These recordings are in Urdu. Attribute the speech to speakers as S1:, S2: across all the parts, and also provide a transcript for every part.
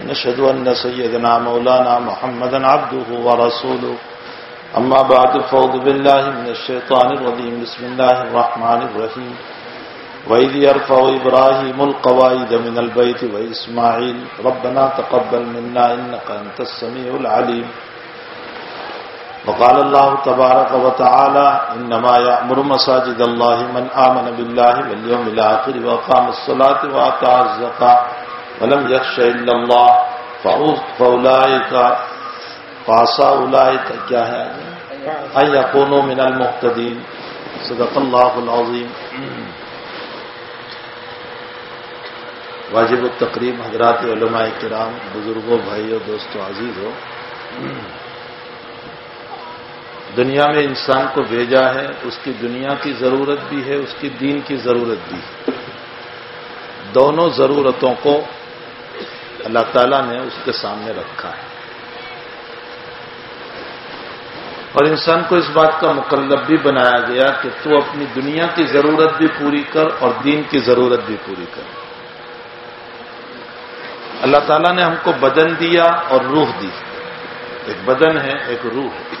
S1: ونشهد أن سيدنا مولانا محمدا عبده ورسوله. أما بعد فوض بالله من الشيطان الرجيم. بسم الله الرحمن الرحيم. وإذ يرفع إبراهيم القواعد من البيت وإسماعيل، ربنا تقبل منا إنك أنت السميع العليم. وقال الله تبارك وتعالى، إنما يأمر مساجد الله من آمن بالله واليوم الآخر وقام الصلاة وآتى الزكاة. ولم يخش إلا الله فأولئك فعصى أولئك، کیا ہے؟ أن يكونوا من المهتدين. صدق الله العظيم. واجب التقریب حضرات علماء کرام، بزرگوں، بھائیوں، دوستوں عزیز ہو دنیا میں انسان کو بھیجا ہے، اس کی دنیا کی ضرورت بھی ہے، اس کی دین کی ضرورت بھی ہے۔ دونوں ضرورتوں کو اللہ تعالیٰ نے اس کے سامنے رکھا ہے۔ اور انسان کو اس بات کا مکلب بھی بنایا گیا کہ تو اپنی دنیا کی ضرورت بھی پوری کر اور دین کی ضرورت بھی پوری کر۔ اللہ تعالیٰ نے ہم کو بدن دیا اور روح دی۔ ایک بدن ہے، ایک روح ہے۔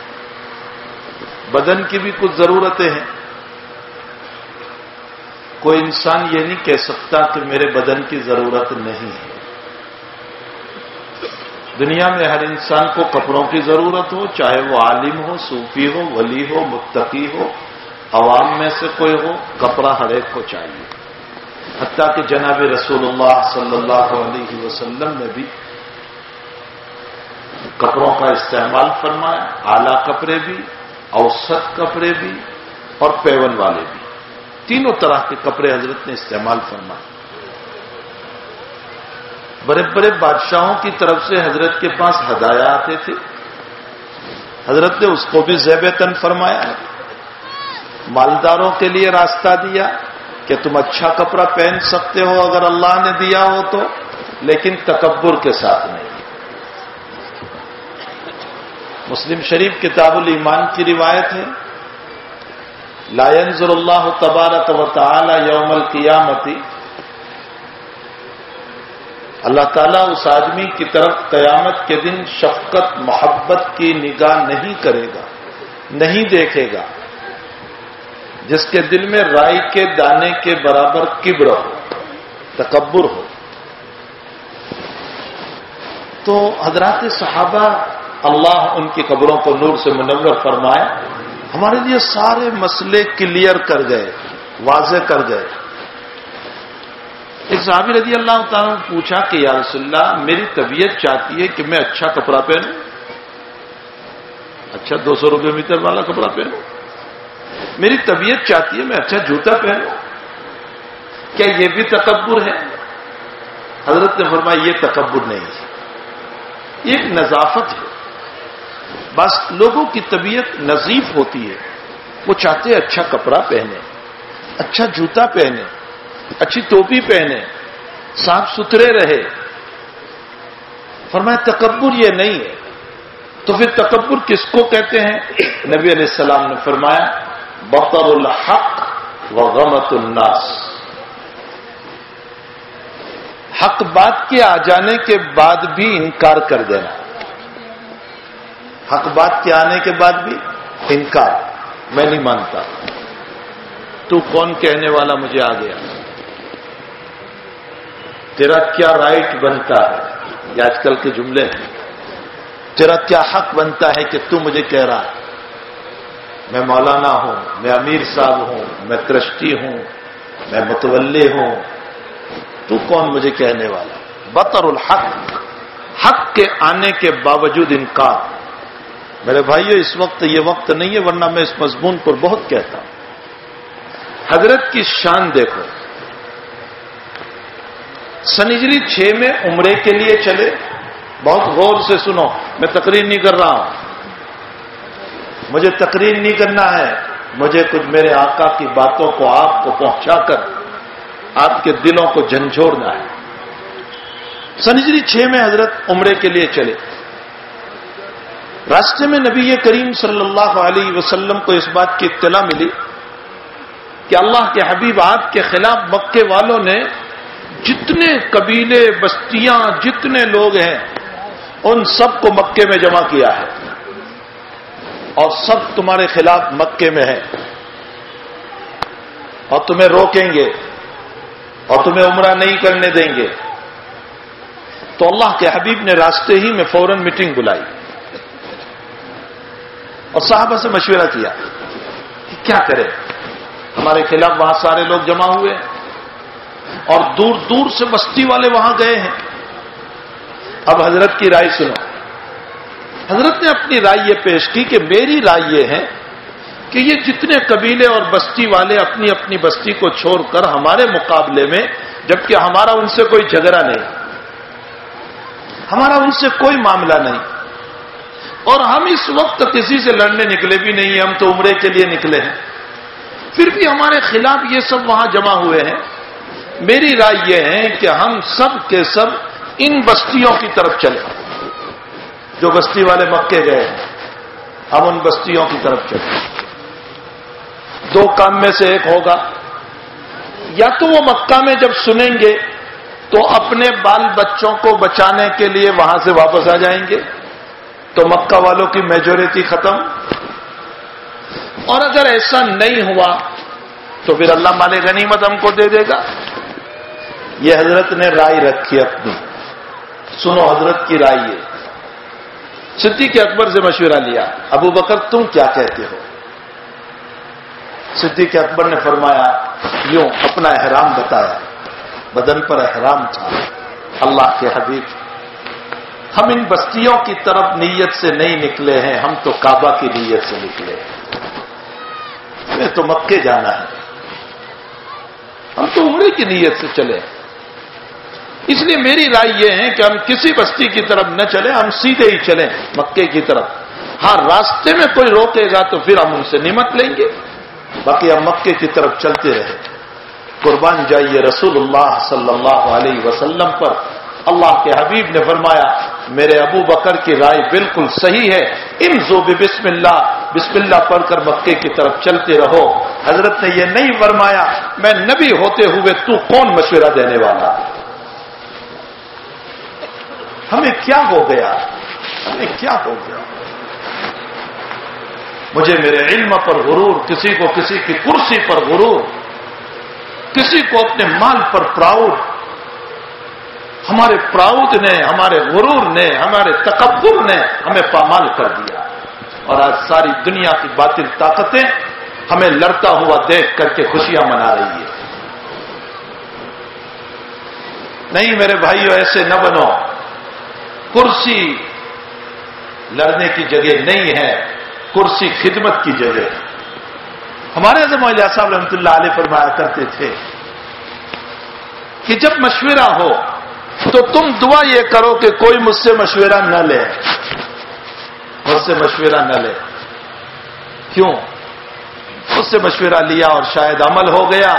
S1: بدن کی بھی کچھ ضرورتیں ہیں۔ کوئی انسان یہ نہیں کہہ سکتا کہ میرے بدن کی ضرورت نہیں ہے۔ دنیا میں ہر انسان کو کپڑوں کی ضرورت ہو، چاہے وہ عالم ہو، صوفی ہو، ولی ہو، متقی ہو، عوام میں سے کوئی ہو، کپڑا ہر ایک کو چاہیے۔ حتیٰ کہ جناب رسول اللہ صلی اللہ علیہ وسلم نے بھی کپڑوں کا استعمال فرمایا، اعلی کپڑے بھی، اوسط کپڑے بھی اور پیون والے بھی۔ تینوں طرح کے کپڑے حضرت نے استعمال فرمائے۔ بڑے بڑے بادشاہوں کی طرف سے حضرت کے پاس ہدایا آتے تھے۔ حضرت نے اس کو بھی زیب تن فرمایا مالداروں کے لیے راستہ دیا کہ تم اچھا کپڑا پہن سکتے ہو اگر اللہ نے دیا ہو تو، لیکن تکبر کے ساتھ نہیں۔ مسلم شریف کتاب الایمان کی روایت ہے۔ لائنز اللہ تبارک و تعالی یوم القیامتی اللہ تعالیٰ اس آدمی کی طرف قیامت کے دن شفقت، محبت کی نگاہ نہیں کرے گا، نہیں دیکھے گا، جس کے دل میں رائی کے دانے کے برابر کبر ہو، تکبر ہو۔ تو حضرات صحابہ اللہ ان کی قبروں کو نور سے منور فرمائے، ہمارے لیے سارے مسئلے کلیئر کر گئے، واضح کر گئے۔ ایک صحابی رضی اللہ تعالیٰ نے پوچھا کہ یا رسول اللہ، میری طبیعت چاہتی ہے کہ میں اچھا کپڑا پہنوں۔ اچھا دو سو روپے میٹر والا کپڑا پہنوں۔ میری طبیعت چاہتی ہے میں اچھا جوتا پہنوں۔ کیا یہ بھی تکبر ہے؟ حضرت نے فرمایا، یہ تکبر نہیں۔ ہے یہ ایک نظافت ہے۔ بس لوگوں کی طبیعت نظیف ہوتی ہے۔ وہ چاہتے ہیں اچھا کپڑا پہنے اچھا جوتا پہنے اچھی ٹوپی پہنے، صاف ستھرے رہے۔ فرمایا، تکبر یہ نہیں ہے۔ تو پھر تکبر کس کو کہتے ہیں؟ نبی علیہ السلام نے فرمایا، بطر الحق و غمت الناس۔ حق بات کے آ جانے کے بعد بھی انکار کر دینا۔ حق بات کے آنے کے بعد بھی انکار۔ میں نہیں مانتا۔ تو کون کہنے والا مجھے آ گیا؟ تیرا کیا رائٹ بنتا ہے؟ یہ آج کل کے جملے ہیں۔ تیرا کیا حق بنتا ہے کہ تو مجھے کہہ رہا ہے؟ میں مولانا ہوں، میں امیر صاحب ہوں، میں کرسٹی ہوں، میں متولی ہوں۔ تو کون مجھے کہنے والا بطر الحق، حق کے آنے کے باوجود انکار۔ میرے بھائیو، اس وقت یہ وقت نہیں ہے، ورنہ میں اس مضمون پر بہت کہتا ہوں۔ حضرت کی شان دیکھو۔ سنجری چھ میں عمرے کے لیے چلے۔ بہت غور سے سنو، میں تقریر نہیں کر رہا ہوں۔ مجھے تقریر نہیں کرنا ہے۔ مجھے کچھ میرے آقا کی باتوں کو آپ کو پہنچا کر آپ کے دلوں کو جھنجھوڑنا ہے۔ سنجری چھ میں حضرت عمرے کے لیے چلے۔ راستے میں نبی کریم صلی اللہ علیہ وسلم کو اس بات کی اطلاع ملی کہ اللہ کے حبیب آپ کے خلاف مکے والوں نے جتنے قبیلے، بستیاں، جتنے لوگ ہیں، ان سب کو مکے میں جمع کیا ہے۔ اور سب تمہارے خلاف مکے میں ہے اور تمہیں روکیں گے۔ اور تمہیں عمرہ نہیں کرنے دیں گے۔ تو اللہ کے حبیب نے راستے ہی میں فوراً میٹنگ بلائی۔ اور صاحبہ سے مشورہ کیا کہ کیا کرے ہمارے خلاف وہاں سارے لوگ جمع ہوئے۔ اور دور دور سے بستی والے وہاں گئے ہیں۔ اب حضرت کی رائے سنو۔ حضرت نے اپنی رائے یہ پیش کی کہ میری رائے یہ ہے کہ یہ جتنے قبیلے اور بستی والے اپنی اپنی بستی کو چھوڑ کر ہمارے مقابلے میں، جبکہ ہمارا ان سے کوئی جھگڑا نہیں، ہمارا ان سے کوئی معاملہ نہیں۔ اور ہم اس وقت کسی سے لڑنے نکلے بھی نہیں ہیں ہم تو عمرے کے لیے نکلے ہیں۔ پھر بھی ہمارے خلاف یہ سب وہاں جمع ہوئے ہیں۔ میری رائے یہ ہے کہ ہم سب کے سب ان بستیوں کی طرف چلے جو بستی والے مکے گئے ہیں ہم ان بستیوں کی طرف چلے دو کام میں سے ایک ہوگا۔ یا تو وہ مکہ میں جب سنیں گے، تو اپنے بال بچوں کو بچانے کے لیے وہاں سے واپس آ جائیں گے۔ تو مکہ والوں کی میجورٹی ختم۔ اور اگر ایسا نہیں ہوا، تو پھر اللہ مال غنیمت ہم کو دے دے گا۔ یہ حضرت نے رائے رکھی اپنی۔ سنو، حضرت کی رائے یہ۔ صدیق اکبر سے مشورہ لیا۔ ابو بکر، تم کیا کہتے ہو؟ صدیق اکبر نے فرمایا، یوں اپنا احرام بتایا۔ بدن پر احرام تھا۔ اللہ کے حبیب، ہم ان بستیوں کی طرف نیت سے نہیں نکلے ہیں، ہم تو کعبہ کی نیت سے نکلے ہمیں تو مکے جانا ہے۔ ہم تو عمرے کی نیت سے چلے ہیں۔ اس لیے میری رائے یہ ہے کہ ہم کسی بستی کی طرف نہ چلیں، ہم سیدھے ہی چلیں مکے کی طرف۔ ہاں راستے میں کوئی روکے گا تو پھر ہم ان سے نمت لیں گے۔ باقی ہم مکے کی طرف چلتے رہے۔ قربان جائیے رسول اللہ صلی اللہ علیہ وسلم پر۔ اللہ کے حبیب نے فرمایا، میرے ابو بکر کی رائے بالکل صحیح ہے۔ ان زوب بسم اللہ بسم اللہ پڑھ کر مکے کی طرف چلتے رہو۔ حضرت نے یہ نہیں فرمایا، میں نبی ہوتے ہوئے تو کون مشورہ دینے والا؟ ہمیں کیا ہو گیا؟ ہمیں کیا ہو گیا؟ مجھے میرے علم پر غرور، کسی کو کسی کی کرسی پر غرور، کسی کو اپنے مال پر پراؤڈ۔ ہمارے پراؤد نے، ہمارے غرور نے، ہمارے تکبر نے ہمیں پامال کر دیا۔ اور آج ساری دنیا کی باطل طاقتیں ہمیں لڑتا ہوا دیکھ کر کے خوشیاں منا رہی ہے نہیں میرے بھائیو، ایسے نہ بنو۔ کرسی لڑنے کی جگہ نہیں ہے، کرسی خدمت کی جگہ ہمارے علیہ صاحب رحمۃ اللہ علیہ فرمایا کرتے تھے کہ جب مشورہ ہو تو تم دعا یہ کرو کہ کوئی مجھ سے مشورہ نہ لے۔ مجھ سے مشورہ نہ لے۔ کیوں؟ مجھ سے مشورہ لیا اور شاید عمل ہو گیا۔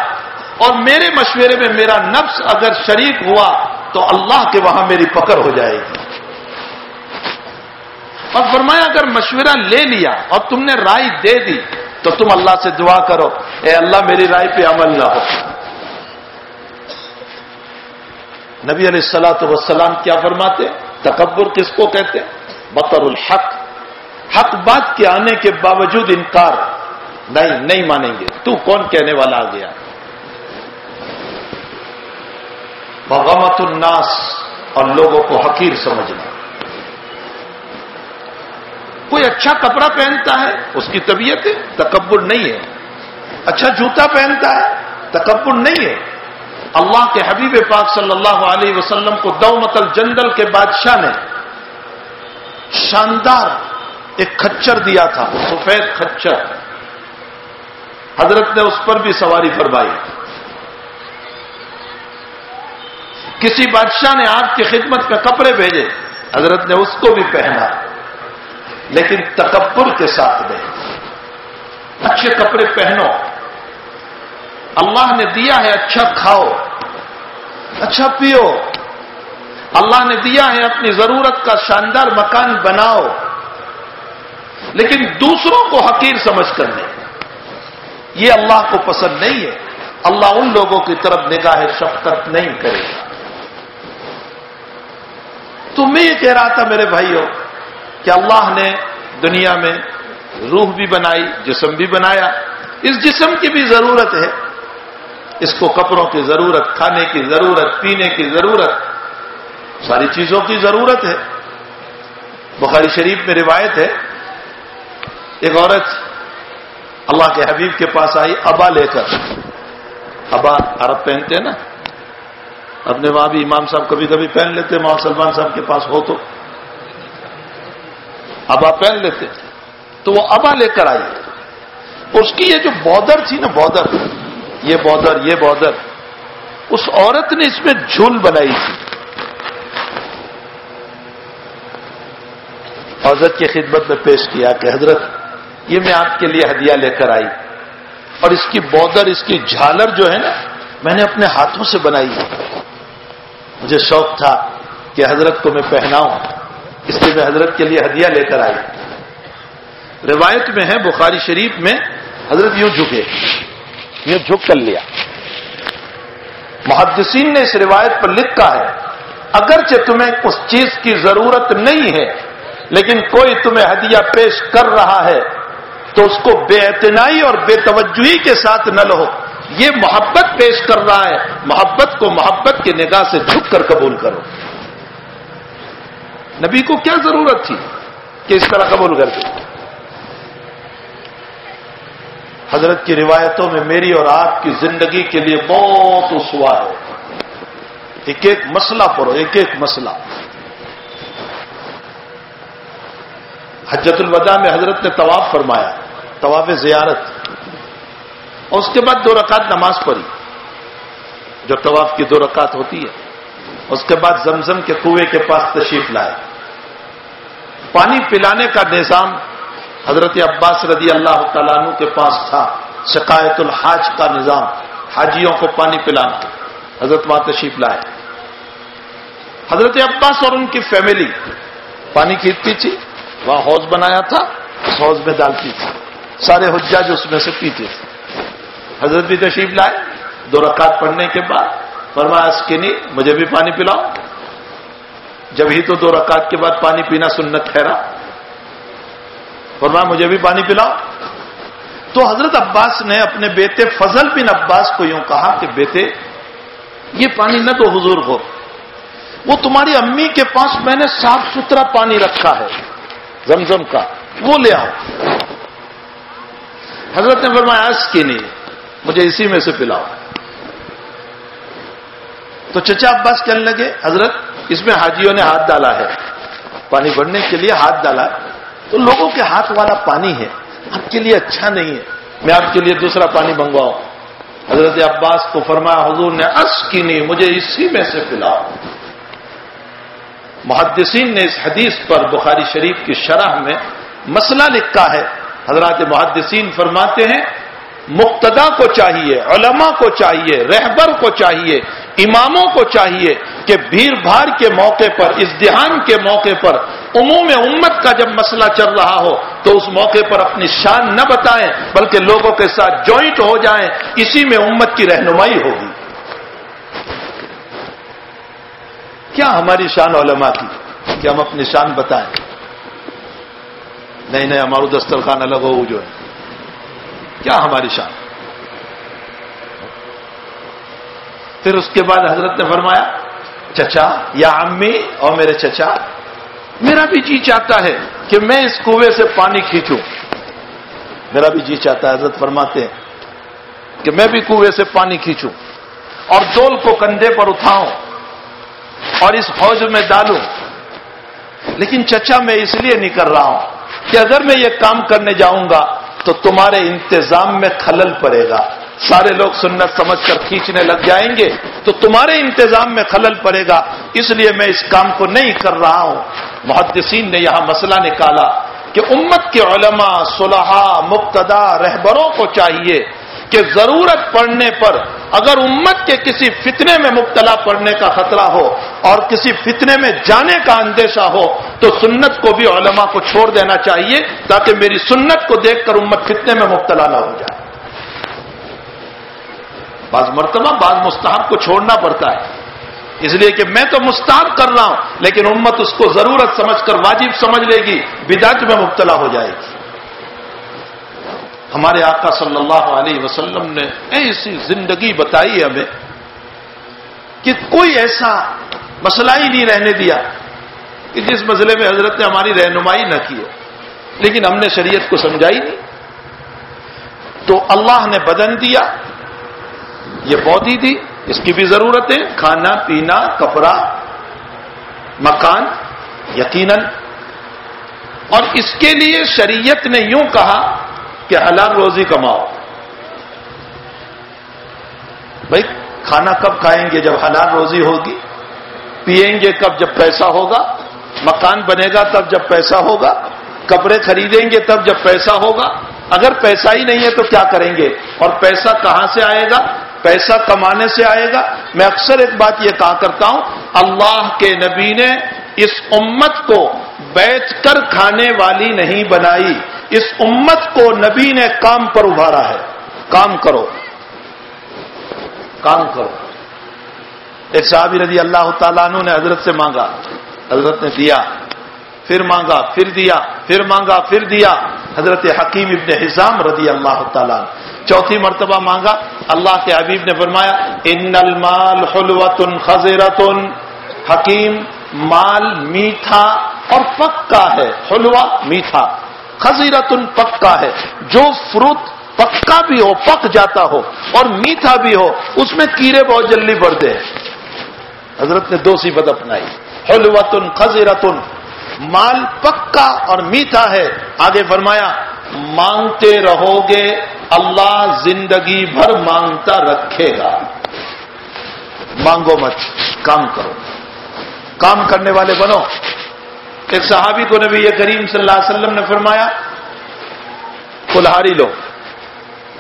S1: اور میرے مشورے میں میرا نفس اگر شریک ہوا تو اللہ کے وہاں میری پکڑ ہو جائے گی۔ اور فرمایا، اگر مشورہ لے لیا اور تم نے رائے دے دی، تو تم اللہ سے دعا کرو۔ اے اللہ، میری رائے پہ عمل نہ ہو۔ نبی علیہ السلاۃ وسلام کیا فرماتے؟ تکبر کس کو کہتے؟ بطر الحق۔ حق بات کے آنے کے باوجود انکار۔ نہیں نہیں مانیں گے۔ تو کون کہنے والا آ گیا بغمت الناس اور لوگوں کو حقیر سمجھنا۔ کوئی اچھا کپڑا پہنتا ہے؟ اس کی طبیعت ہے تکبر نہیں ہے۔ اچھا جوتا پہنتا ہے؟ تکبر نہیں ہے۔ اللہ کے حبیب پاک صلی اللہ علیہ وسلم کو دومت الجنگل کے بادشاہ نے شاندار ایک کچر دیا تھا سفید کچر حضرت نے اس پر بھی سواری فرمائی۔ کسی بادشاہ نے آپ کی خدمت میں کپڑے بھیجے، حضرت نے اس کو بھی پہنا۔ لیکن تکبر کے ساتھ نہیں اچھے کپڑے پہنو۔ اللہ نے دیا ہے اچھا کھاؤ۔ اچھا پیو۔ اللہ نے دیا ہے اپنی ضرورت کا شاندار مکان بناؤ۔ لیکن دوسروں کو حقیر سمجھ کر نہیں یہ اللہ کو پسند نہیں ہے۔ اللہ ان لوگوں کی طرف نگاہ شفقت نہیں کرے گا۔ تو میں یہ کہہ رہا تھا میرے بھائیوں کہ اللہ نے دنیا میں روح بھی بنائی، جسم بھی بنایا۔ اس جسم کی بھی ضرورت ہے۔ اس کو کپڑوں کی ضرورت، کھانے کی ضرورت، پینے کی ضرورت، ساری چیزوں کی ضرورت ہے۔ بخاری شریف میں روایت ہے، ایک عورت اللہ کے حبیب کے پاس آئی، ابا لے کر۔ ابا عرب پہنتے ہیں نا۔ اپنے وہاں بھی امام صاحب کبھی کبھی پہن لیتے ماں سلمان صاحب کے پاس ہو تو۔ ابا پہن لیتے تو وہ ابا لے کر آئی اس کی یہ جو بودر تھی نا، بودر۔ یہ بودر یہ بودر۔ اس عورت نے اس میں جھول بنائی تھی۔ حضرت کی خدمت میں پیش کیا کہ حضرت، یہ میں آپ کے لیے ہدیہ لے کر آئی۔ اور اس کی بودر، اس کی جھالر جو ہے نا، میں نے اپنے ہاتھوں سے بنائی۔ مجھے شوق تھا کہ حضرت کو میں پہناؤں۔ اس لیے میں حضرت کے لیے ہدیہ لے کر آئی۔ روایت میں ہے، بخاری شریف میں حضرت یوں جھکے۔ یوں جھک کر لیا۔ محدثین نے اس روایت پر لکھا ہے، اگرچہ تمہیں اس چیز کی ضرورت نہیں ہے، لیکن کوئی تمہیں ہدیہ پیش کر رہا ہے، تو اس کو بے اعتنائی اور بے توجہی کے ساتھ نہ لو یہ محبت پیش کر رہا ہے، محبت کو محبت کی نگاہ سے جھک کر قبول کرو۔ نبی کو کیا ضرورت تھی کہ اس طرح قبول کر کے حضرت کی روایتوں میں میری اور آپ کی زندگی کے لیے بہت اسوا ہے۔ ایک ایک مسئلہ پڑھو، ایک ایک مسئلہ۔ حجت الوداع میں حضرت نے طواف فرمایا، طواف زیارت۔ اور اس کے بعد دو رکعت نماز پڑھی۔ جو طواف کی دو رکعت ہوتی ہے، اس کے بعد زمزم کے کنویں کے پاس تشریف لائے۔ پانی پلانے کا نظام حضرت عباس رضی اللہ تعالیٰ عنہ کے پاس تھا شکایت الحاج کا نظام، حاجیوں کو پانی پلانا، حضرت وہاں تشریف لائے۔ حضرت عباس اور ان کی فیملی، پانی کھینچتی تھی، وہاں حوض بنایا تھا، اس حوض میں ڈالتی تھی۔ سارے حجاج اس میں سے پیتے تھے۔ حضرت بھی تشریف لائے، دو رکعت پڑھنے کے بعد، فرمایا اس کے نہیں مجھے بھی پانی پلاؤ۔ جب ہی تو دو رکعت کے بعد پانی پینا سنت ٹھہرا۔ فرمایا، مجھے بھی پانی پلاؤ۔ تو حضرت عباس نے اپنے بیٹے فضل بن عباس کو یوں کہا کہ بیٹے، یہ پانی نہ تو حضور ہو۔ وہ تمہاری امی کے پاس میں نے صاف ستھرا پانی رکھا ہے زمزم کا۔ وہ لے آؤ۔ حضرت نے فرمایا اس کی نہیں، مجھے اسی میں سے پلاؤ۔ تو چچا عباس کہنے لگے، حضرت، اس میں حاجیوں نے ہاتھ ڈالا ہے۔ پانی بھرنے کے لیے ہاتھ ڈالا تو لوگوں کے ہاتھ والا پانی ہے۔ آپ کے لیے اچھا نہیں ہے۔ میں آپ کے لیے دوسرا پانی منگواؤں۔ حضرت عباس کو فرمایا، حضور نے اس کی نہیں مجھے اسی میں سے پلاؤ۔ محدثین نے اس حدیث پر بخاری شریف کی شرح میں مسئلہ لکھا ہے۔ حضرات محدثین فرماتے ہیں مقتدا کو چاہیے، علماء کو چاہیے، رہبر کو چاہیے، اماموں کو چاہیے کہ بھیڑ بھاڑ کے موقع پر ازدہان کے موقع پر عموم امت کا جب مسئلہ چل رہا ہو تو اس موقع پر اپنی شان نہ بتائیں، بلکہ لوگوں کے ساتھ جوائنٹ ہو جائیں، اسی میں امت کی رہنمائی ہوگی۔ کیا ہماری شان علماء کی؟ کہ ہم اپنی شان بتائیں۔ نہیں نہیں ہمارا دسترخوان الگ ہو جو ہے۔ کیا ہماری شان؟ پھر اس کے بعد حضرت نے فرمایا، چچا، یا امی اور میرے چچا، میرا بھی جی چاہتا ہے کہ میں اس کنویں سے پانی کھینچوں۔ میرا بھی جی چاہتا ہے، حضرت فرماتے ہیں کہ میں بھی کنویں سے پانی کھینچوں اور دول کو کندھے پر اٹھاؤں اور اس حوض میں ڈالوں۔ لیکن چچا، میں اس لیے نہیں کر رہا ہوں کہ اگر میں یہ کام کرنے جاؤں گا تو تمہارے انتظام میں خلل پڑے گا۔ سارے لوگ سنت سمجھ کر کھینچنے لگ جائیں گے تو تمہارے انتظام میں خلل پڑے گا۔ اس لیے میں اس کام کو نہیں کر رہا ہوں۔ محدثین نے یہاں مسئلہ نکالا کہ امت کے علماء، صلحاء مقتدا رہبروں کو چاہیے کہ ضرورت پڑنے پر اگر امت کے کسی فتنے میں مبتلا پڑنے کا خطرہ ہو اور کسی فتنے میں جانے کا اندیشہ ہو تو سنت کو بھی علماء کو چھوڑ دینا چاہیے تاکہ میری سنت کو دیکھ کر امت فتنے میں مبتلا نہ ہو جائے۔ بعض مرتبہ بعض مستحب کو چھوڑنا پڑتا ہے۔ اس لیے کہ میں تو مستحب کر رہا ہوں، لیکن امت اس کو ضرورت سمجھ کر واجب سمجھ لے گی، بدعت میں مبتلا ہو جائے گی۔ ہمارے آقا صلی اللہ علیہ وسلم نے ایسی زندگی بتائی ہمیں کہ کوئی ایسا مسئلہ ہی نہیں رہنے دیا کہ جس مسئلے میں حضرت نے ہماری رہنمائی نہ کی ہو۔ لیکن ہم نے شریعت کو سمجھائی نہیں۔ تو اللہ نے بدن دیا، یہ پودی تھی اس کی بھی ضرورت ہے کھانا، پینا، کپڑا، مکان، یقیناً۔ اور اس کے لیے شریعت نے یوں کہا کہ حلال روزی کماؤ۔ بھائی، کھانا کب کھائیں گے جب حلال روزی ہوگی؟ پیئیں گے کب جب پیسہ ہوگا؟ مکان بنے گا تب جب پیسہ ہوگا؟ کپڑے خریدیں گے تب جب پیسہ ہوگا؟ اگر پیسہ ہی نہیں ہے تو کیا کریں گے؟ اور پیسہ کہاں سے آئے گا؟ پیسہ کمانے سے آئے گا؟ میں اکثر ایک بات یہ کہا کرتا ہوں، اللہ کے نبی نے اس امت کو بیٹھ کر کھانے والی نہیں بنائی۔ اس امت کو نبی نے کام پر ابھارا ہے۔ کام کرو۔ کام کرو۔ ایک صحابی رضی اللہ تعالیٰ عنہ نے حضرت سے مانگا۔ حضرت نے دیا۔ پھر مانگا، پھر دیا۔ پھر مانگا، پھر دیا۔ حضرت حکیم ابن حزام رضی اللہ تعالیٰ چوتھی مرتبہ مانگا۔ اللہ کے حبیب نے فرمایا، ان المال حلوت خزیرت حکیم، مال میٹھا اور پکا ہے۔ حلوا میٹھا۔ خزیرت پکا ہے۔ جو فروٹ پکا بھی ہو، پک جاتا ہو اور میٹھا بھی ہو، اس میں کیڑے بہت جلدی بڑھتے ہیں۔ حضرت نے دو صفت اپنائی۔ حلوت خزیرت مال پکا اور میٹھا ہے۔ آگے فرمایا، مانگتے رہو گے، اللہ زندگی بھر مانگتا رکھے گا۔ مانگو مت، کام کرو۔ کام کرنے والے بنو۔ ایک صحابی کو نبی کریم صلی اللہ علیہ وسلم نے فرمایا، کلہاری لو،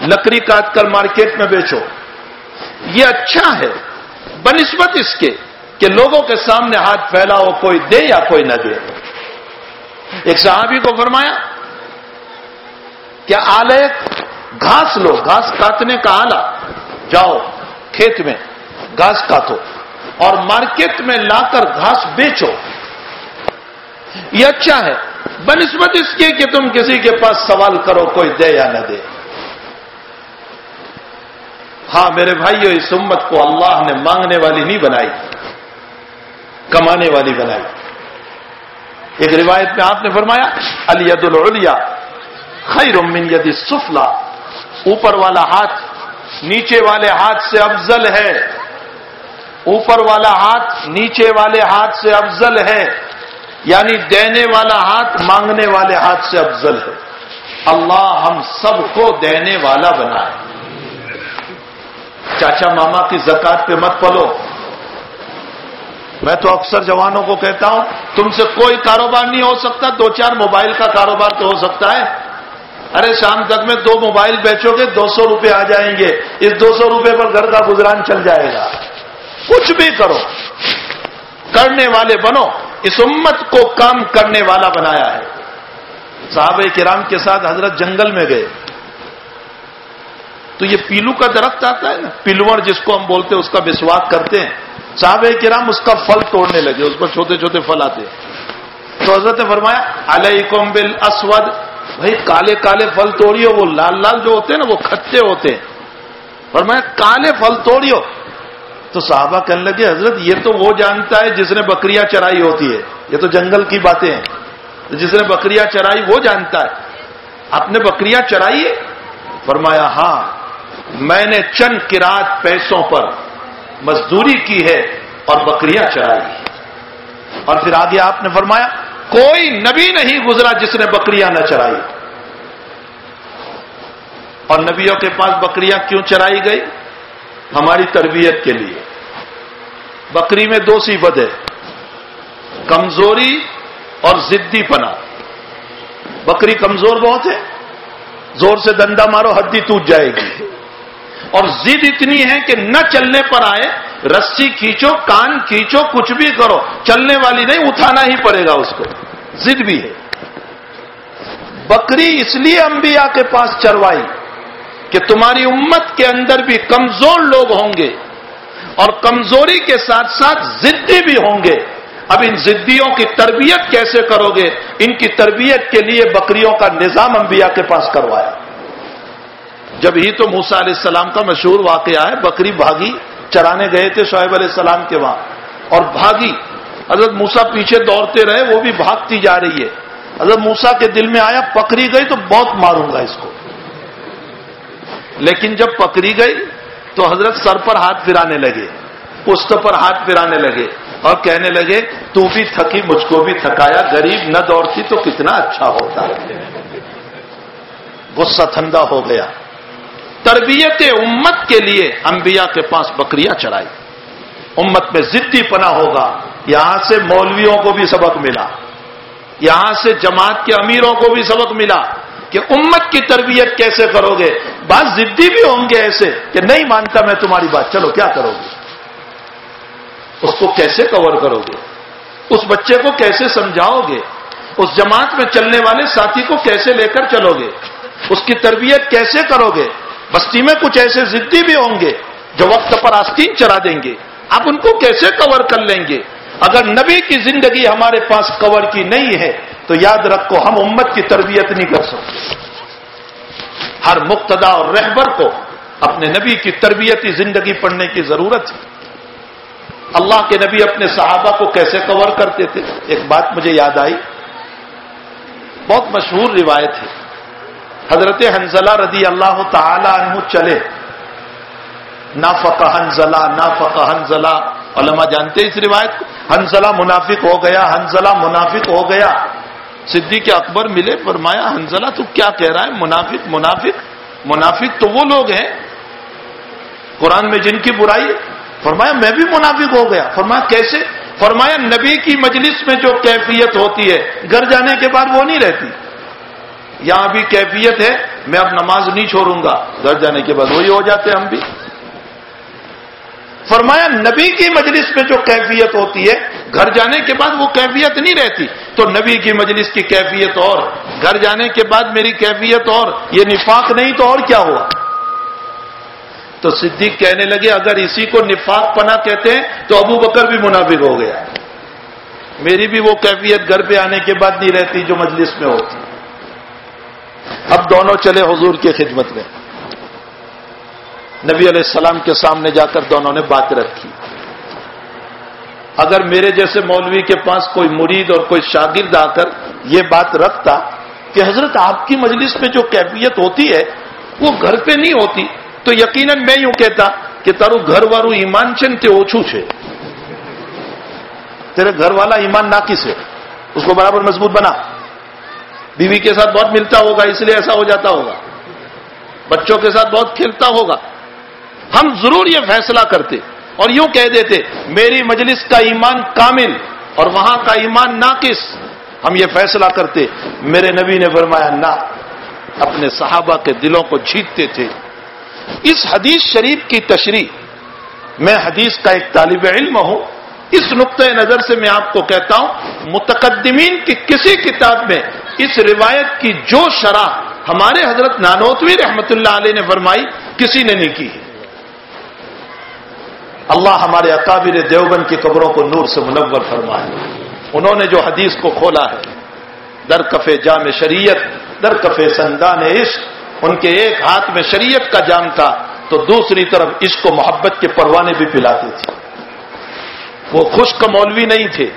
S1: لکڑی کاٹ کر مارکیٹ میں بیچو۔ یہ اچھا ہے، بنسبت اس کے کہ لوگوں کے سامنے ہاتھ پھیلاؤ، کوئی دے یا کوئی نہ دے۔ ایک صحابی کو فرمایا، کیا آلے گھاس لو، گھاس کاٹنے کا آلہ؟ جاؤ، کھیت میں گھاس کاٹو اور مارکیٹ میں لا کر گھاس بیچو۔ یہ اچھا ہے۔ بنسبت اس کے کہ تم کسی کے پاس سوال کرو، کوئی دے یا نہ دے۔ ہاں میرے بھائیو، اس امت کو اللہ نے مانگنے والی نہیں بنائی، کمانے والی بنائی۔ ایک روایت میں آپ نے فرمایا الید العلیا خیر من ید سفلا اوپر والا ہاتھ نیچے والے ہاتھ سے افضل ہے۔ اوپر والا ہاتھ نیچے والے ہاتھ سے افضل ہے۔ یعنی دینے والا ہاتھ مانگنے والے ہاتھ سے افضل ہے۔ اللہ ہم سب کو دینے والا بنائے چاچا ماما کی زکات پہ مت پلو۔ میں تو اکثر جوانوں کو کہتا ہوں، تم سے کوئی کاروبار نہیں ہو سکتا، دو چار موبائل کا کاروبار تو ہو سکتا ہے۔ ارے، شام تک میں دو موبائل بیچو گے، دو سو روپے آ جائیں گے۔ اس دو سو روپے پر گھر کا گزران چل جائے گا۔ کچھ بھی کرو۔ کرنے والے بنو۔ اس امت کو کام کرنے والا بنایا ہے۔ صحابہ کرام کے ساتھ حضرت جنگل میں گئے۔ تو یہ پیلو کا درخت آتا ہے نا، پیلوڑ جس کو ہم بولتے ہیں، اس کا وشواس کرتے ہیں۔ صحابہ کرام اس کا پھل توڑنے لگے، اس پر چھوٹے چھوٹے پھل آتے ہیں۔ تو حضرت نے فرمایا، علیکم بل اسود بھائی، کالے کالے پھل توڑیو وہ لال لال جو ہوتے ہیں نا، وہ کھٹے ہوتے ہیں۔ فرمایا، کالے پھل توڑیو تو صحابہ کہنے لگے، حضرت یہ تو وہ جانتا ہے جس نے بکریاں چرائی ہوتی ہے۔ یہ تو جنگل کی باتیں ہیں۔ جس نے بکریاں چرائی، وہ جانتا ہے۔ آپ نے بکریاں چرائی ہے فرمایا ہاں۔ میں نے چند کراط پیسوں پر مزدوری کی ہے اور بکریاں چرائی اور پھر آگے آپ نے فرمایا، کوئی نبی نہیں گزرا جس نے بکریاں نہ چرائی۔ اور نبیوں کے پاس بکریاں کیوں چرائی گئی؟ ہماری تربیت کے لیے۔ بکری میں دو صفت ہے، کمزوری اور ضدی پنا بکری کمزور بہت ہے، زور سے دندا مارو، ہڈی ٹوٹ جائے گی۔ اور ضد اتنی ہے کہ نہ چلنے پر آئے، رسی کھینچو، کان کھینچو، کچھ بھی کرو، چلنے والی نہیں، اٹھانا ہی پڑے گا اس کو۔ ضد بھی ہے۔ بکری اس لیے انبیاء کے پاس چروائی۔ کہ تمہاری امت کے اندر بھی کمزور لوگ ہوں گے اور کمزوری کے ساتھ ساتھ ضدی بھی ہوں گے۔ اب ان ضدیوں کی تربیت کیسے کرو گے؟ ان کی تربیت کے لیے بکریوں کا نظام انبیاء کے پاس کروایا۔ جب ہی تو موسا علیہ السلام کا مشہور واقعہ ہے، بکری بھاگی چرانے گئے تھے شعیب علیہ السلام کے وہاں۔ اور بھاگی، حضرت موسا پیچھے دوڑتے رہے، وہ بھی بھاگتی جا رہی ہے۔ حضرت موسا کے دل میں آیا، پکڑی گئی تو بہت ماروں گا اس کو۔ لیکن جب پکڑی گئی تو حضرت سر پر ہاتھ پھرانے لگے، پشت پر ہاتھ پھرانے لگے اور کہنے لگے، تو بھی تھکی، مجھ کو بھی تھکایا، غریب نہ دوڑتی تو کتنا اچھا ہوتا۔ غصہ ٹھنڈا ہو گیا۔ تربیت امت کے لیے انبیاء کے پاس بکریاں چڑھائی۔ امت میں ضدی پنا ہوگا۔ یہاں سے مولویوں کو بھی سبق ملا۔ یہاں سے جماعت کے امیروں کو بھی سبق ملا۔ کہ امت کی تربیت کیسے کرو گے؟ بعض ضدی بھی ہوں گے ایسے کہ نہیں مانتا میں تمہاری بات۔ چلو، کیا کرو گے؟ اس کو کیسے کور کرو گے؟ اس بچے کو کیسے سمجھاؤ گے؟ اس جماعت میں چلنے والے ساتھی کو کیسے لے کر چلو گے؟ اس کی تربیت کیسے کرو گے؟ بستی میں کچھ ایسے ضدی بھی ہوں گے جو وقت پر آستین چرا دیں گے۔ آپ ان کو کیسے کور کر لیں گے؟ اگر نبی کی زندگی ہمارے پاس کور کی نہیں ہے، تو یاد رکھو ہم امت کی تربیت نہیں کر سکتے۔ ہر مقتدا اور رہبر کو اپنے نبی کی تربیتی زندگی پڑھنے کی ضرورت ہے۔ اللہ کے نبی اپنے صحابہ کو کیسے کور کرتے تھے؟ ایک بات مجھے یاد آئی۔ بہت مشہور روایت ہے۔ حضرت حنزلہ رضی اللہ تعالی عنہ چلے۔ نافقہ حنزلہ نافقہ حنزلہ۔ علماء جانتے اس روایت کو؟ حنزلہ منافق ہو گیا حنزلہ منافق ہو گیا۔ صدیق اکبر ملے، فرمایا حنزلہ تو کیا کہہ رہا ہے؟ منافق منافق منافق تو وہ لوگ ہیں۔ قرآن میں جن کی برائی فرمایا، میں بھی منافق ہو گیا۔ فرمایا، کیسے؟ فرمایا، نبی کی مجلس میں جو کیفیت ہوتی ہے، گھر جانے کے بعد وہ نہیں رہتی۔ یہاں بھی کیفیت ہے، میں اب نماز نہیں چھوڑوں گا، گھر جانے کے بعد۔ وہی ہو جاتے ہم بھی۔ فرمایا نبی کی مجلس میں جو کیفیت ہوتی ہے، گھر جانے کے بعد وہ کیفیت نہیں رہتی۔ تو نبی کی مجلس کی کیفیت اور، گھر جانے کے بعد میری کیفیت اور، یہ نفاق نہیں تو اور کیا ہوا؟ تو صدیق کہنے لگے، اگر اسی کو نفاق پنا کہتے ہیں، تو ابو بکر بھی منافق ہو گیا۔ میری بھی وہ کیفیت گھر پہ آنے کے بعد نہیں رہتی جو مجلس میں ہوتی۔ اب دونوں چلے حضور کی خدمت میں۔ نبی علیہ السلام کے سامنے جا کر دونوں نے بات رکھی۔ اگر میرے جیسے مولوی کے پاس کوئی مرید اور کوئی شاگرد آ کر یہ بات رکھتا کہ حضرت آپ کی مجلس میں جو کیفیت ہوتی ہے، وہ گھر پہ نہیں ہوتی، تو یقیناً میں یوں کہتا کہ ترو گھر والو ایمان چن کے اوچھو چھے۔ تیرے گھر والا ایمان ناقص ہے، اس کو برابر مضبوط بنا۔ بیوی کے ساتھ بہت ملتا ہوگا، اس لیے ایسا ہو جاتا ہوگا۔ بچوں کے ساتھ بہت کھیلتا ہوگا۔ ہم ضرور یہ فیصلہ کرتے اور یوں کہہ دیتے، میری مجلس کا ایمان کامل اور وہاں کا ایمان ناقص۔ ہم یہ فیصلہ کرتے، میرے نبی نے فرمایا، نہ، اپنے صحابہ کے دلوں کو جیتتے تھے۔ اس حدیث شریف کی تشریح، میں حدیث کا ایک طالب علم ہوں۔ اس نقطۂ نظر سے میں آپ کو کہتا ہوں، متقدمین کی کسی کتاب میں اس روایت کی جو شرح ہمارے حضرت نانوتوی رحمت اللہ علیہ نے فرمائی، کسی نے نہیں کی۔ اللہ ہمارے اکابر دیوبند کی قبروں کو نور سے منور فرمائے۔ انہوں نے جو حدیث کو کھولا ہے، در کفے جام شریعت، در کفے سندان عشق، ان کے ایک ہاتھ میں شریعت کا جام تھا، تو دوسری طرف عشق و محبت کے پروانے بھی پلاتے تھے۔ وہ خشک مولوی نہیں تھے۔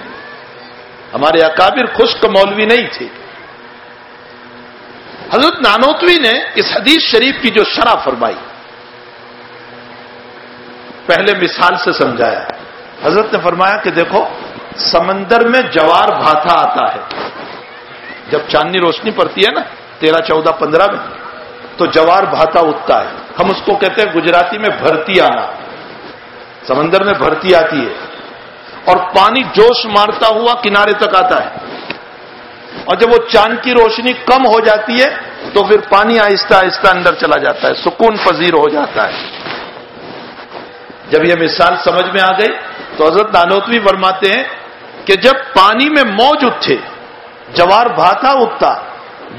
S1: ہمارے اکابر خشک مولوی نہیں تھے۔ حضرت نانوتوی نے اس حدیث شریف کی جو شرح فرمائی۔ پہلے مثال سے سمجھایا۔ حضرت نے فرمایا کہ دیکھو، سمندر میں جوار بھاتا آتا ہے۔ جب چاندنی روشنی پڑتی ہے نا، تیرہ، چودہ، پندرہ میں، تو جوار بھاتا اٹھتا ہے۔ ہم اس کو کہتے ہیں گجراتی میں بھرتی آنا۔ سمندر میں بھرتی آتی ہے۔ اور پانی جوش مارتا ہوا کنارے تک آتا ہے۔ اور جب وہ چاند کی روشنی کم ہو جاتی ہے، تو پھر پانی آہستہ آہستہ اندر چلا جاتا ہے، سکون پذیر ہو جاتا ہے۔ جب یہ مثال سمجھ میں آ گئی تو حضرت نانوتوی فرماتے ہیں کہ جب پانی میں موج اٹھے، جوار بھاتا اٹھتا،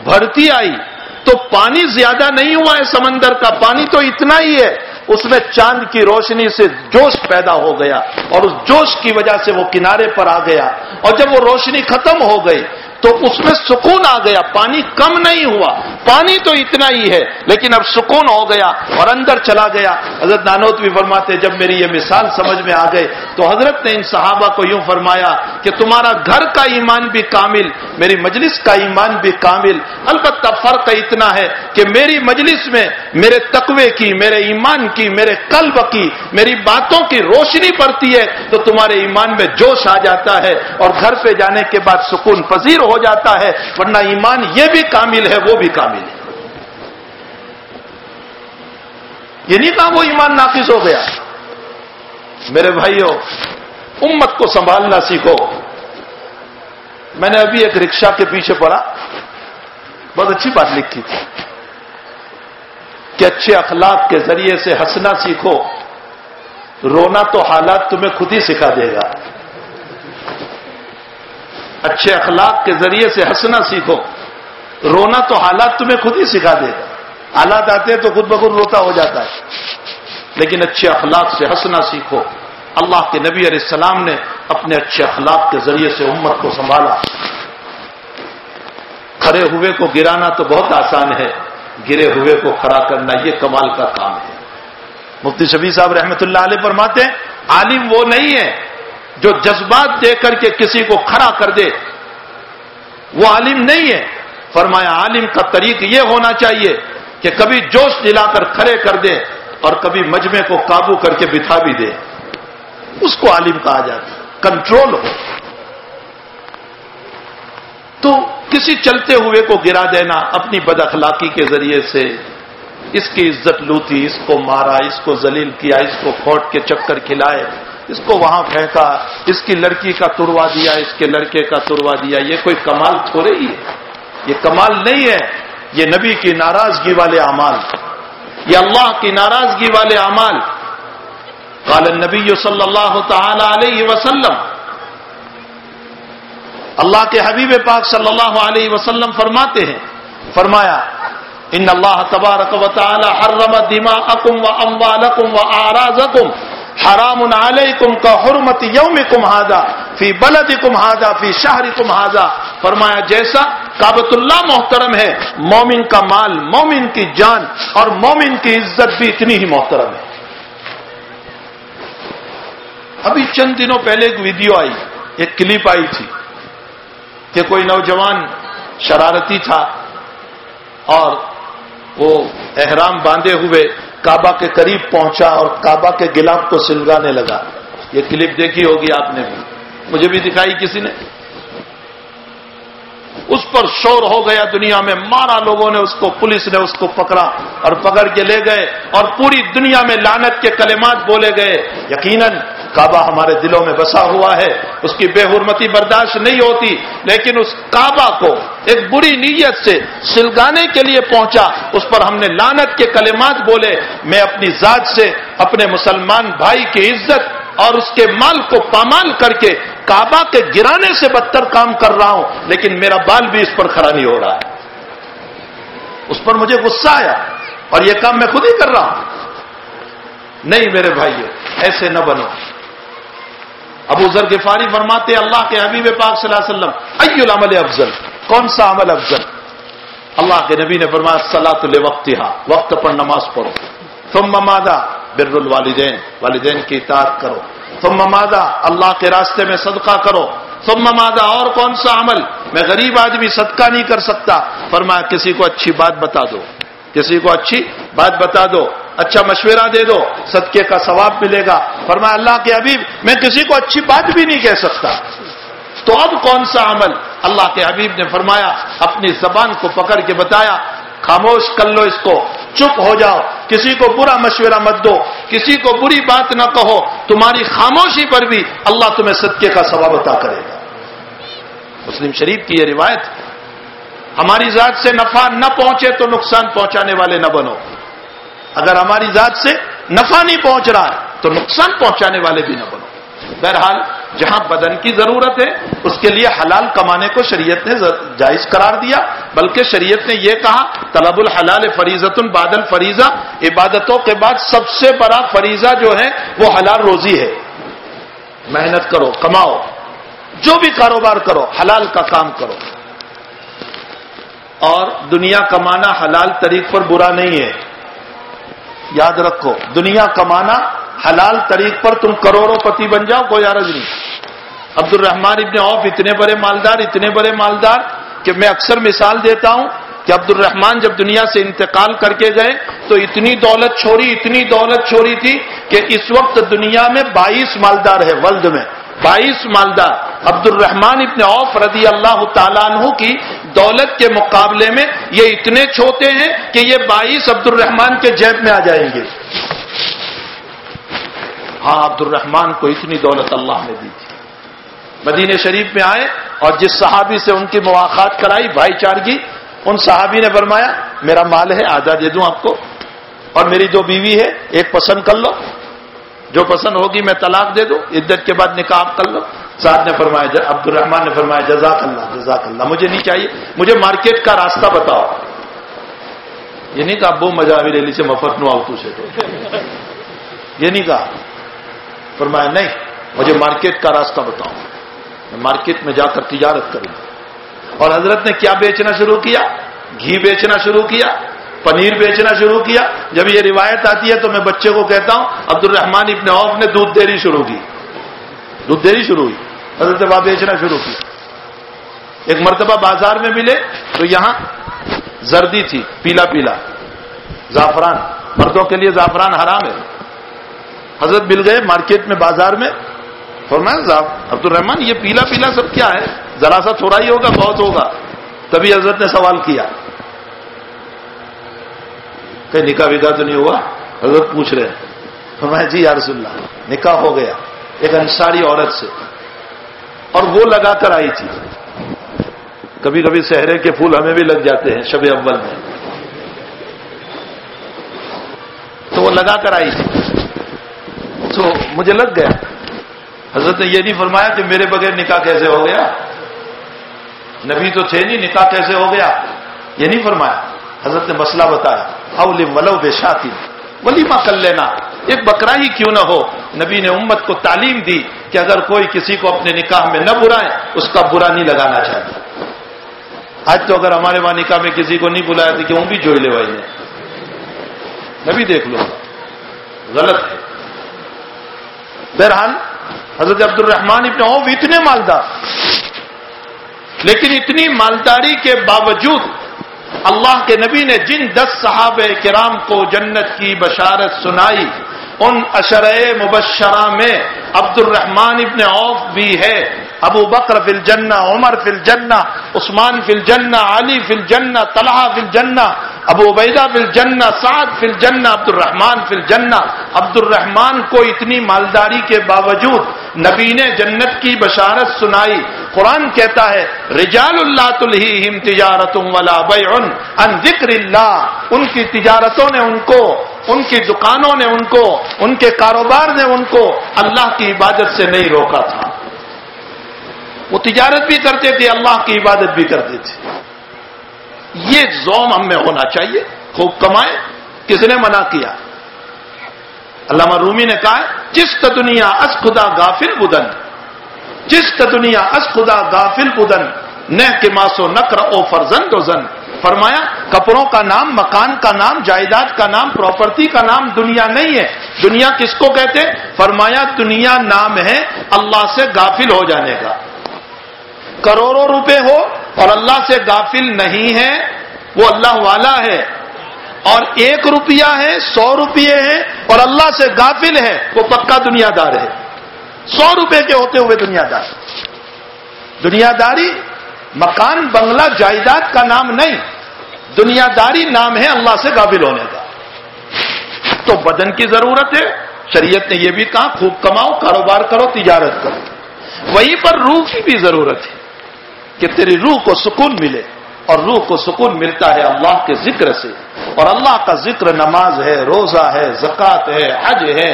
S1: بھرتی آئی، تو پانی زیادہ نہیں ہوا ہے سمندر کا، پانی تو اتنا ہی ہے، اس میں چاند کی روشنی سے جوش پیدا ہو گیا اور اس جوش کی وجہ سے وہ کنارے پر آ گیا اور جب وہ روشنی ختم ہو گئی تو اس میں سکون آ گیا، پانی کم نہیں ہوا۔ پانی تو اتنا ہی ہے، لیکن اب سکون ہو گیا اور اندر چلا گیا۔ حضرت نانوت بھی فرماتے، جب میری یہ مثال سمجھ میں آ گئے تو حضرت نے ان صحابہ کو یوں فرمایا کہ تمہارا گھر کا ایمان بھی کامل، میری مجلس کا ایمان بھی کامل۔ البتہ فرق اتنا ہے کہ میری مجلس میں میرے تقوی کی، میرے ایمان کی، میرے قلب کی، میری باتوں کی روشنی پڑتی ہے تو تمہارے ایمان میں جوش آ جاتا ہے اور گھر پہ جانے کے بعد سکون پذیر ہو جاتا ہے، ورنہ ایمان یہ بھی کامل ہے، وہ بھی کامل ہے۔ یہ نہیں کہا وہ ایمان ناقص ہو گیا۔ میرے بھائیوں امت کو سنبھالنا سیکھو۔ میں نے ابھی ایک رکشا کے پیچھے پڑا بہت اچھی بات لکھی تھی۔ کہ اچھے اخلاق کے ذریعے سے ہنسنا سیکھو۔ رونا تو حالات تمہیں خود ہی سکھا دے گا۔ اچھے اخلاق کے ذریعے سے ہنسنا سیکھو۔ رونا تو حالات تمہیں خود ہی سکھا دے گا۔ حالات آتے ہیں تو خود بخود روتا ہو جاتا ہے۔ لیکن اچھے اخلاق سے ہنسنا سیکھو۔ اللہ کے نبی علیہ السلام نے اپنے اچھے اخلاق کے ذریعے سے امت کو سنبھالا۔ کھڑے ہوئے کو گرانا تو بہت آسان ہے۔ گرے ہوئے کو کھڑا کرنا یہ کمال کا کام ہے۔ مفتی شبی صاحب رحمت اللہ علیہ فرماتے ہیں، عالم وہ نہیں ہے جو جذبات دے کر کے کسی کو کھڑا کر دے، وہ عالم نہیں ہے۔ فرمایا، عالم کا طریق یہ ہونا چاہیے کہ کبھی جوش دلا کر کھڑے کر دے اور کبھی مجمے کو قابو کر کے بٹھا بھی دے۔ اس کو عالم کہا جاتا ہے۔ کنٹرول ہو۔ تو کسی چلتے ہوئے کو گرا دینا اپنی بد اخلاقی کے ذریعے سے، اس کی عزت لوتی، اس کو مارا، اس کو ذلیل کیا، اس کو کھوٹ کے چکر کھلائے۔ اس کو وہاں پھینکا اس کی لڑکی کا تروا دیا، اس کے لڑکے کا تروا دیا، یہ کوئی کمال تھوڑے ہی ہے۔ یہ کمال نہیں ہے، یہ نبی کی ناراضگی والے اعمال۔ یہ اللہ کی ناراضگی والے اعمال۔ قال نبی صلی اللہ تعالی علیہ وسلم۔ اللہ کے حبیب پاک صلی اللہ علیہ وسلم فرماتے ہیں، فرمایا، ان اللہ تبارک و تعالی حرم دماءکم و اموالکم و اعراضکم۔ حرام علیکم کا حرمت یوم کم فی بلد کم فی شہر کم فرمایا، جیسا کابت اللہ محترم ہے، مومن کا مال، مومن کی جان اور مومن کی عزت بھی اتنی ہی محترم ہے۔ ابھی چند دنوں پہلے ایک ویڈیو آئی، ایک کلپ آئی تھی کہ کوئی نوجوان شرارتی تھا اور وہ احرام باندھے ہوئے کعبہ کے قریب پہنچا اور کعبہ کے گلاب کو سلگانے لگا۔ یہ کلپ دیکھی ہوگی آپ نے بھی۔ مجھے بھی دکھائی کسی نے؟ اس پر شور ہو گیا دنیا میں، مارا لوگوں نے اس کو، پولیس نے اس کو پکڑا اور پکڑ کے لے گئے اور پوری دنیا میں لانت کے کلمات بولے گئے۔ یقیناً کعبہ ہمارے دلوں میں بسا ہوا ہے، اس کی بے حرمتی برداشت نہیں ہوتی، لیکن اس کعبہ کو ایک بری نیت سے سلگانے کے لیے پہنچا، اس پر ہم نے لانت کے کلمات بولے۔ میں اپنی ذات سے، اپنے مسلمان بھائی کی عزت اور اس کے مال کو پامال کر کے کعبہ کے گرانے سے بدتر کام کر رہا ہوں، لیکن میرا بال بھی اس پر کھڑا نہیں ہو رہا۔ ہے اس پر مجھے غصہ آیا اور یہ کام میں خود ہی کر رہا ہوں۔ نہیں میرے بھائیو، ایسے نہ بنو۔ ابو ذر غفاری فرماتے اللہ کے حبیب پاک صلی اللہ علیہ وسلم، ای العمل افضل، کون سا عمل افضل؟ اللہ کے نبی نے فرمایا سلاۃ الوقت وقت پر نماز پڑھو۔ تم ممادا بر الوالدین، والدین کی اطاعت کرو۔ تم ممادا اللہ کے راستے میں صدقہ کرو۔ تم ممادا اور کون سا عمل؟ میں غریب آدمی صدقہ نہیں کر سکتا۔ فرمایا، کسی کو اچھی بات بتا دو، کسی کو اچھی بات بتا دو۔ اچھا مشورہ دے دو، صدقے کا ثواب ملے گا۔ فرمایا، اللہ کے حبیب، میں کسی کو اچھی بات بھی نہیں کہہ سکتا۔ تو اب کون سا عمل؟ اللہ کے حبیب نے فرمایا، اپنی زبان کو پکڑ کے بتایا، خاموش کر لو اس کو، چپ ہو جاؤ۔ کسی کو برا مشورہ مت دو، کسی کو بری بات نہ کہو۔ تمہاری خاموشی پر بھی اللہ تمہیں صدقے کا ثواب عطا کرے گا۔ مسلم شریف کی یہ روایت، ہماری ذات سے نفع نہ پہنچے تو نقصان پہنچانے والے نہ بنو۔ اگر ہماری ذات سے نفع نہیں پہنچ رہا ہے، تو نقصان پہنچانے والے بھی نہ بنو۔ بہرحال، جہاں بدن کی ضرورت ہے، اس کے لیے حلال کمانے کو شریعت نے جائز قرار دیا۔ بلکہ شریعت نے یہ کہا، طلب الحلال فریضت البادل فریضہ عبادتوں کے بعد سب سے بڑا فریضہ جو ہے، وہ حلال روزی ہے۔ محنت کرو، کماؤ۔ جو بھی کاروبار کرو، حلال کا کام کرو۔ اور دنیا کمانا حلال طریق پر برا نہیں ہے۔ یاد رکھو، دنیا کمانا حلال طریق پر تم کروڑوں پتی بن جاؤ، کوئی عرض نہیں۔ عبد الرحمان ابن عوف اتنے بڑے مالدار، اتنے بڑے مالدار کہ میں اکثر مثال دیتا ہوں کہ عبد الرحمان جب دنیا سے انتقال کر کے گئے تو اتنی دولت چھوڑی، اتنی دولت چھوڑی تھی کہ اس وقت دنیا میں بائیس مالدار ہے ولد میں۔ بائیس مالدار عبد الرحمان ابن عوف رضی اللہ تعالیٰ عنہ کی دولت کے مقابلے میں یہ اتنے چھوٹے ہیں کہ یہ بائیس عبد الرحمان کے جیب میں آ جائیں گے۔ ہاں عبد الرحمان کو اتنی دولت اللہ نے دی تھی۔ مدینہ شریف میں آئے اور جس صحابی سے ان کی مواقع کرائی، بھائی چارگی، ان صحابی نے فرمایا، میرا مال ہے آدھا دے دوں آپ کو۔ اور میری جو بیوی ہے، ایک پسند کر لو۔ جو پسند ہوگی میں طلاق دے دوں، عدت کے بعد نکاح کر لو سعد نے فرمایا عبد الرحمان نے فرمایا جزاک اللہ جزاک اللہ مجھے نہیں چاہیے۔ مجھے مارکیٹ کا راستہ بتاؤ۔ یہ نہیں کہا بو مزہ ریلی سے مفت نو آؤ سے تو یہ نہیں کہا۔ فرمایا، نہیں، مجھے مارکیٹ کا راستہ بتاؤ۔ میں مارکیٹ میں جا کر تجارت کروں۔ اور حضرت نے کیا بیچنا شروع کیا؟ گھی بیچنا شروع کیا؟ پنیر بیچنا شروع کیا۔ جب یہ روایت آتی ہے تو میں بچے کو کہتا ہوں عبد الرحمان ابن عوف نے دودھ دیری شروع کی۔ دودھ دیری شروع ہوئی۔ حضرت وہاں بیچنا شروع کی۔ ایک مرتبہ بازار میں ملے تو یہاں زردی تھی، پیلا پیلا۔ زعفران۔ مردوں کے لیے زعفران حرام ہے۔ حضرت مل گئے مارکیٹ میں بازار میں۔ فرمایا عبد الرحمان یہ پیلا پیلا سب کیا ہے؟ ذرا سا تھوڑا ہی ہوگا، بہت ہوگا۔ تبھی حضرت نے سوال کیا۔ کہ نکاح وکاح تو نہیں ہوا، حضرت پوچھ رہے ہیں۔ فرمایا جی یا رسول اللہ، نکاح ہو گیا، ایک انصاری عورت سے۔ اور وہ لگا کر آئی تھی۔ کبھی کبھی سہرے کے پھول ہمیں بھی لگ جاتے ہیں شب اول میں۔ تو وہ لگا کر آئی تھی۔ تو مجھے لگ گیا، حضرت نے یہ نہیں فرمایا کہ میرے بغیر نکاح کیسے ہو گیا۔ نبی تو تھے نہیں، نکاح کیسے ہو گیا؟ یہ نہیں فرمایا۔ حضرت نے مسئلہ بتایا۔ اولم ولو بے شاطی ولیمہ کر لینا؟ ایک بکرا ہی کیوں نہ ہو؟ نبی نے امت کو تعلیم دی کہ اگر کوئی کسی کو اپنے نکاح میں نہ برائے، اس کا برا نہیں لگانا چاہتا آج تو اگر ہمارے وہاں نکاح میں کسی کو نہیں بلایا تو کیوں؟ بھی جوئی لے بھائی نے نبی دیکھ لو، غلط ہے۔ بہرحال، حضرت عبد الرحمان ابن عوف اتنے مالدار، لیکن اتنی مالداری کے باوجود اللہ کے نبی نے جن دس صحابہ کرام کو جنت کی بشارت سنائی، ان اشرع مبشرہ میں عبد الرحمان ابن عوف بھی ہے، ابو بکر فل جنا عمر فل جنا عثمان فل جنا علی فل جنا طلحہ فل جنا ابو عبیدہ فل جنہ، سعد فل جنہ عبد الرحمان فل جنہ۔ عبد الرحمان کو اتنی مالداری کے باوجود نبی نے جنت کی بشارت سنائی۔ قرآن کہتا ہے، رجال اللہ تلہم تجارت ولا ان ذکر اللہ۔ ان کی تجارتوں نے ان کو، ان کی دکانوں نے ان کو، ان کے کاروبار نے ان کو اللہ کی عبادت سے نہیں روکا تھا۔ وہ تجارت بھی کرتے تھے، اللہ کی عبادت بھی کرتے تھے۔ یہ زوم ہم میں ہونا چاہیے، خوب کمائے کس نے منع کیا؟ علامہ رومی نے کہا جس کا دنیا اس خدا غافل بدن، جس کا دنیا اس خدا غافل بدن، نہ کے ماسو نقر او فرزن دو زن۔ فرمایا، کپڑوں کا نام، مکان کا نام، جائیداد کا نام، پراپرٹی کا نام دنیا نہیں ہے۔ دنیا کس کو کہتے؟ فرمایا، دنیا نام ہے اللہ سے غافل ہو جانے کا۔ کروڑوں روپے ہو اور اللہ سے غافل نہیں ہے، وہ اللہ والا ہے۔ اور ایک روپیہ ہے، سو روپیے ہیں، اور اللہ سے غافل ہے، وہ پکا دنیا دار ہے۔ سو روپے کے ہوتے ہوئے دنیا دار دنیا داری مکان، بنگلہ، جائیداد کا نام نہیں۔ دنیا داری نام ہے اللہ سے قابل ہونے کا۔ تو بدن کی ضرورت ہے، شریعت نے یہ بھی کہا، خوب کماؤ، کاروبار کرو، تجارت کرو۔ وہیں پر روح کی بھی ضرورت ہے۔ کہ تیری روح کو سکون ملے اور روح کو سکون ملتا ہے اللہ کے ذکر سے اور اللہ کا ذکر نماز ہے، روزہ ہے، زکوٰۃ ہے، حج ہے۔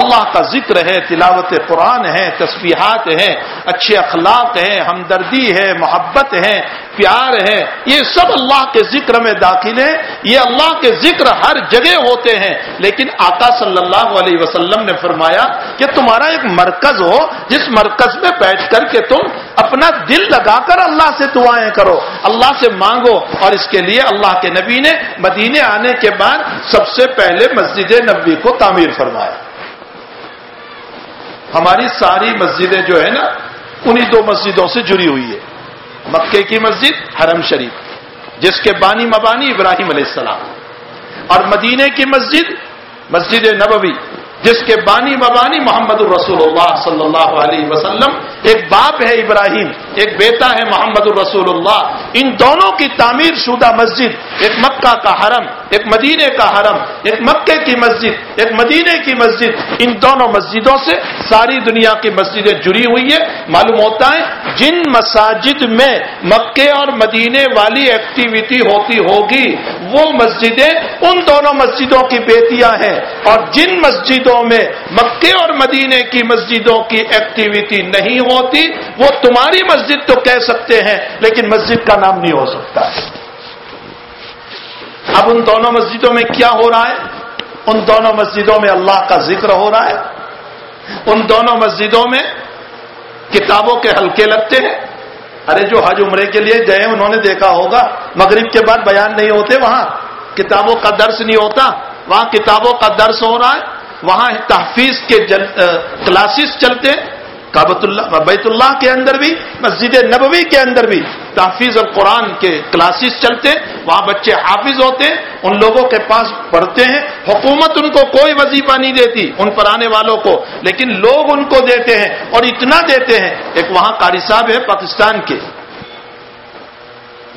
S1: اللہ کا ذکر ہے، تلاوت قرآن ہے، تسبیحات ہیں، اچھے اخلاق ہیں، ہمدردی ہے، محبت ہے پیار ہے، یہ سب اللہ کے ذکر میں داخل ہے یہ اللہ کے ذکر ہر جگہ ہوتے ہیں۔ لیکن آقا صلی اللہ علیہ وسلم نے فرمایا کہ تمہارا ایک مرکز ہو، جس مرکز میں بیٹھ کر کے تم اپنا دل لگا کر اللہ سے دعائیں کرو۔ اللہ سے مانگو اور اس کے لیے اللہ کے نبی نے مدینے آنے کے بعد سب سے پہلے مسجد نبی کو تعمیر فرمایا۔ ہماری ساری مسجدیں جو ہے نا، انہی دو مسجدوں سے جڑی ہوئی ہے۔ مکے کی مسجد، حرم شریف، جس کے بانی مبانی ابراہیم علیہ السلام۔ اور مدینے کی مسجد مسجد نبوی جس کے بانی مبانی محمد الرسول اللہ صلی اللہ علیہ وسلم، ایک باپ ہے ابراہیم، ایک بیٹا ہے محمد الرسول اللہ ان دونوں کی تعمیر شدہ مسجد، ایک مکہ کا حرم، ایک مدینے کا حرم، ایک مکے کی مسجد، ایک مدینے کی مسجد۔ ان دونوں مسجدوں سے ساری دنیا کی مسجدیں جڑی ہوئی ہیں۔ معلوم ہوتا ہے، جن مساجد میں مکے اور مدینے والی ایکٹیویٹی ہوتی ہوگی، وہ مسجدیں ان دونوں مسجدوں کی بیٹیاں ہیں۔ اور جن مسجدوں میں، مکے اور مدینے کی مسجدوں کی ایکٹیویٹی نہیں ہوتی۔ وہ تمہاری مسجد تو کہہ سکتے ہیں، لیکن مسجد کا نام نہیں ہو سکتا۔ اب ان دونوں مسجدوں میں کیا ہو رہا ہے؟ ان دونوں مسجدوں میں اللہ کا ذکر ہو رہا ہے۔ ان دونوں مسجدوں میں کتابوں کے ہلکے لگتے ہیں۔ ارے جو حج عمرے کے لیے گئے، انہوں نے دیکھا ہوگا، مغرب کے بعد بیان نہیں ہوتے وہاں۔ کتابوں کا درس نہیں ہوتا، وہاں کتابوں کا درس ہو رہا ہے۔ وہاں تحفیظ کے کلاسز چلتے ہیں کابت اللہ بیت اللہ کے اندر بھی، مسجد نبوی کے اندر بھی تحفیظ القرآن کے کلاسز چلتے وہاں بچے حافظ ہوتے ہیں، ان لوگوں کے پاس پڑھتے ہیں، حکومت ان کو کوئی وظیفہ نہیں دیتی ان پر آنے والوں کو، لیکن لوگ ان کو دیتے ہیں اور اتنا دیتے ہیں۔ ایک وہاں قاری صاحب ہے پاکستان کے۔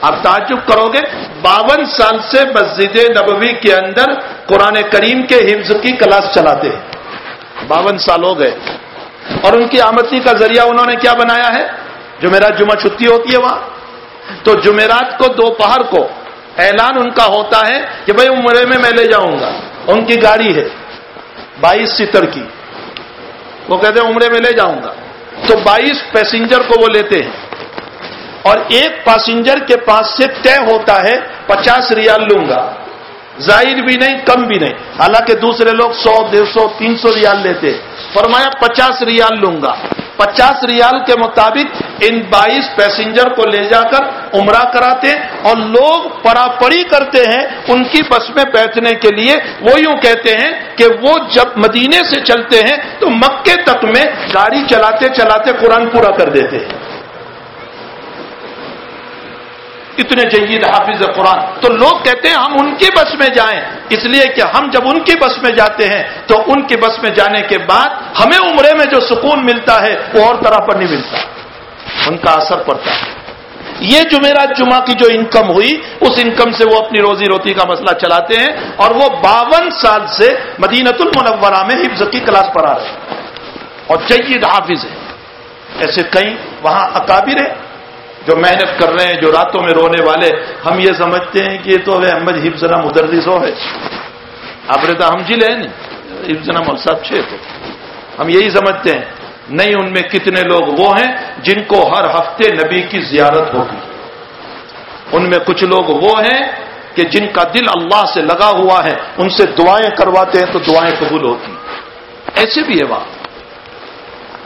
S1: آپ تعجب کرو گے، باون سال سے مسجد نبوی کے اندر قرآن کریم کے حفظ کی کلاس چلاتے ہیں۔ باون سال ہو گئے۔ اور ان کی آمدنی کا ذریعہ انہوں نے کیا بنایا ہے؟ جمعرات، جمعہ چھٹی ہوتی ہے وہاں۔ تو جمعرات کو، دوپہر کو اعلان ان کا ہوتا ہے کہ بھائی عمرے میں میں لے جاؤں گا۔ ان کی گاڑی ہے۔ بائیس سیٹر کی۔ وہ کہتے ہیں عمرے میں لے جاؤں گا۔ تو بائیس پیسنجر کو وہ لیتے ہیں۔ اور ایک پیسنجر کے پاس سے طے ہوتا ہے، پچاس ریال لوں گا۔ ظاہر بھی نہیں، کم بھی نہیں۔ حالانکہ دوسرے لوگ سو، ڈیڑھ سو، تین سو ریال لیتے۔ فرمایا، پچاس ریال لوں گا۔ پچاس ریال کے مطابق ان بائیس پیسنجر کو لے جا کر عمرہ کراتے اور لوگ پڑا پڑی کرتے ہیں ان کی بس میں بیٹھنے کے لیے۔ وہ یوں کہتے ہیں کہ وہ جب مدینے سے چلتے ہیں تو مکے تک میں گاڑی چلاتے چلاتے قرآن پورا کر دیتے ہیں۔ اتنے جید حافظ قرآن۔ تو لوگ کہتے ہیں ہم ان کی بس میں جائیں۔ اس لیے کہ ہم جب ان کی بس میں جاتے ہیں، تو ان کی بس میں جانے کے بعد ہمیں عمرے میں جو سکون ملتا ہے، وہ اور طرح پر نہیں ملتا۔ ان کا اثر پڑتا ہے۔ یہ جمعرات جمعہ کی جو انکم ہوئی، اس انکم سے وہ اپنی روزی روٹی کا مسئلہ چلاتے ہیں اور وہ باون سال سے مدینت المنورہ میں حفظ کی کلاس پر آ رہے ہیں۔ اور جید حافظ ہے ایسے کئی وہاں اکابر ہیں۔ جو محنت کر رہے ہیں، جو راتوں میں رونے والے، ہم یہ سمجھتے ہیں کہ یہ تو احمد حفظنا مدرسو ہے۔ آپ رہتا ہم جی لے حفظنا مول صاحب چھ تو۔ ہم یہی سمجھتے ہیں۔ نہیں، ان میں کتنے لوگ وہ ہیں جن کو ہر ہفتے نبی کی زیارت ہوگی۔ ان میں کچھ لوگ وہ ہیں کہ جن کا دل اللہ سے لگا ہوا ہے، ان سے دعائیں کرواتے ہیں تو دعائیں قبول ہوتی۔ ایسے بھی ہے وہاں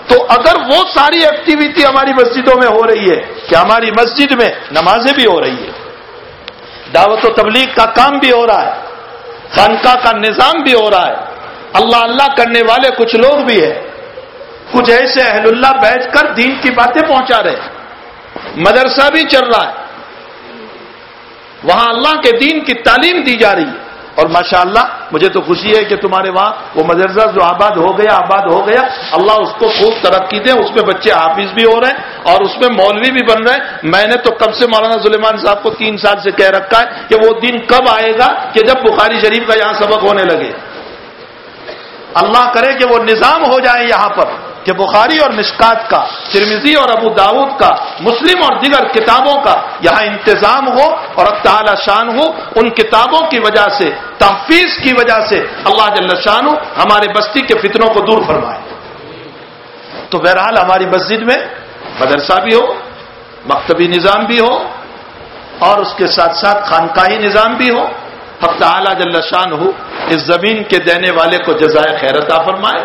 S1: تو اگر وہ ساری ایکٹیویٹی ہماری مسجدوں میں ہو رہی ہے کہ ہماری مسجد میں نمازیں بھی ہو رہی ہے دعوت و تبلیغ کا کام بھی ہو رہا ہے، خانقاہ کا نظام بھی ہو رہا ہے، اللہ اللہ کرنے والے کچھ لوگ بھی ہیں۔ کچھ ایسے اہل اللہ بیٹھ کر دین کی باتیں پہنچا رہے مدرسہ بھی چل رہا ہے۔ وہاں اللہ کے دین کی تعلیم دی جا رہی ہے۔ اور ماشاء اللہ مجھے تو خوشی ہے کہ تمہارے وہاں وہ مدرسہ جو آباد ہو گیا، آباد ہو گیا، اللہ اس کو خوب ترقی دے، اس میں بچے حافظ بھی ہو رہے ہیں اور اس میں مولوی بھی بن رہے ہیں۔ میں نے تو کب سے مولانا سلیمان صاحب کو تین سال سے کہہ رکھا ہے کہ وہ دن کب آئے گا کہ جب بخاری شریف کا یہاں سبق ہونے لگے۔ اللہ کرے کہ وہ نظام ہو جائے یہاں پر۔ کہ بخاری اور مشکات کا ترمیزی اور ابو داود کا، مسلم اور دیگر کتابوں کا یہاں انتظام ہو اور اب تعالی شان ہو ان کتابوں کی وجہ سے، تحفیظ کی وجہ سے اللہ جل شان ہمارے بستی کے فتنوں کو دور فرمائے۔ تو بہرحال ہماری مسجد میں مدرسہ بھی ہو، مکتبی نظام بھی ہو اور اس کے ساتھ ساتھ خانقاہی نظام بھی ہو حق تعالی جل شان ہو اس زمین کے دینے والے کو جزائے خیرتا فرمائے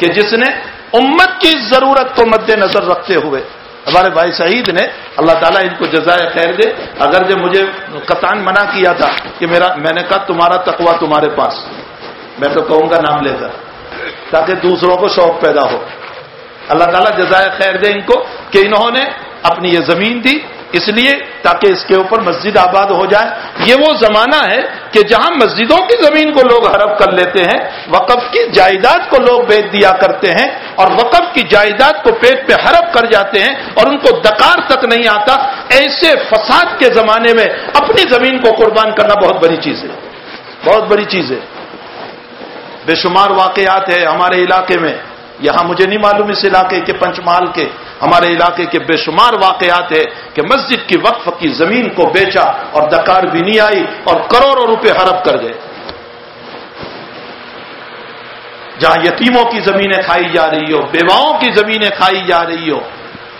S1: کہ جس نے امت کی ضرورت کو مد نظر رکھتے ہوئے۔ ہمارے بھائی سعید نے اللہ تعالیٰ ان کو جزائے خیر دے۔ اگر جب مجھے قطان منع کیا تھا کہ میرا میں نے کہا تمہارا تقوا تمہارے پاس۔ میں تو کہوں گا نام لے کر۔ تاکہ دوسروں کو شوق پیدا ہو۔ اللہ تعالیٰ جزائے خیر دے ان کو کہ انہوں نے اپنی یہ زمین دی۔ اس لیے تاکہ اس کے اوپر مسجد آباد ہو جائے۔ یہ وہ زمانہ ہے کہ جہاں مسجدوں کی زمین کو لوگ حرف کر لیتے ہیں، وقف کی جائیداد کو لوگ بیچ دیا کرتے ہیں اور وقف کی جائیداد کو پیٹ پہ حرف کر جاتے ہیں اور ان کو دکار تک نہیں آتا۔ ایسے فساد کے زمانے میں اپنی زمین کو قربان کرنا بہت بڑی چیز ہے۔ بہت بڑی چیز ہے۔ بے شمار واقعات ہے ہمارے علاقے میں۔ یہاں مجھے نہیں معلوم اس علاقے کے پنچمال کے، ہمارے علاقے کے بے شمار واقعات ہے کہ مسجد کی وقف کی زمین کو بیچا اور دکار بھی نہیں آئی اور کروڑوں روپے حرف کر گئے۔ جہاں یتیموں کی زمینیں کھائی جا رہی ہو بیواؤں کی زمینیں کھائی جا رہی ہو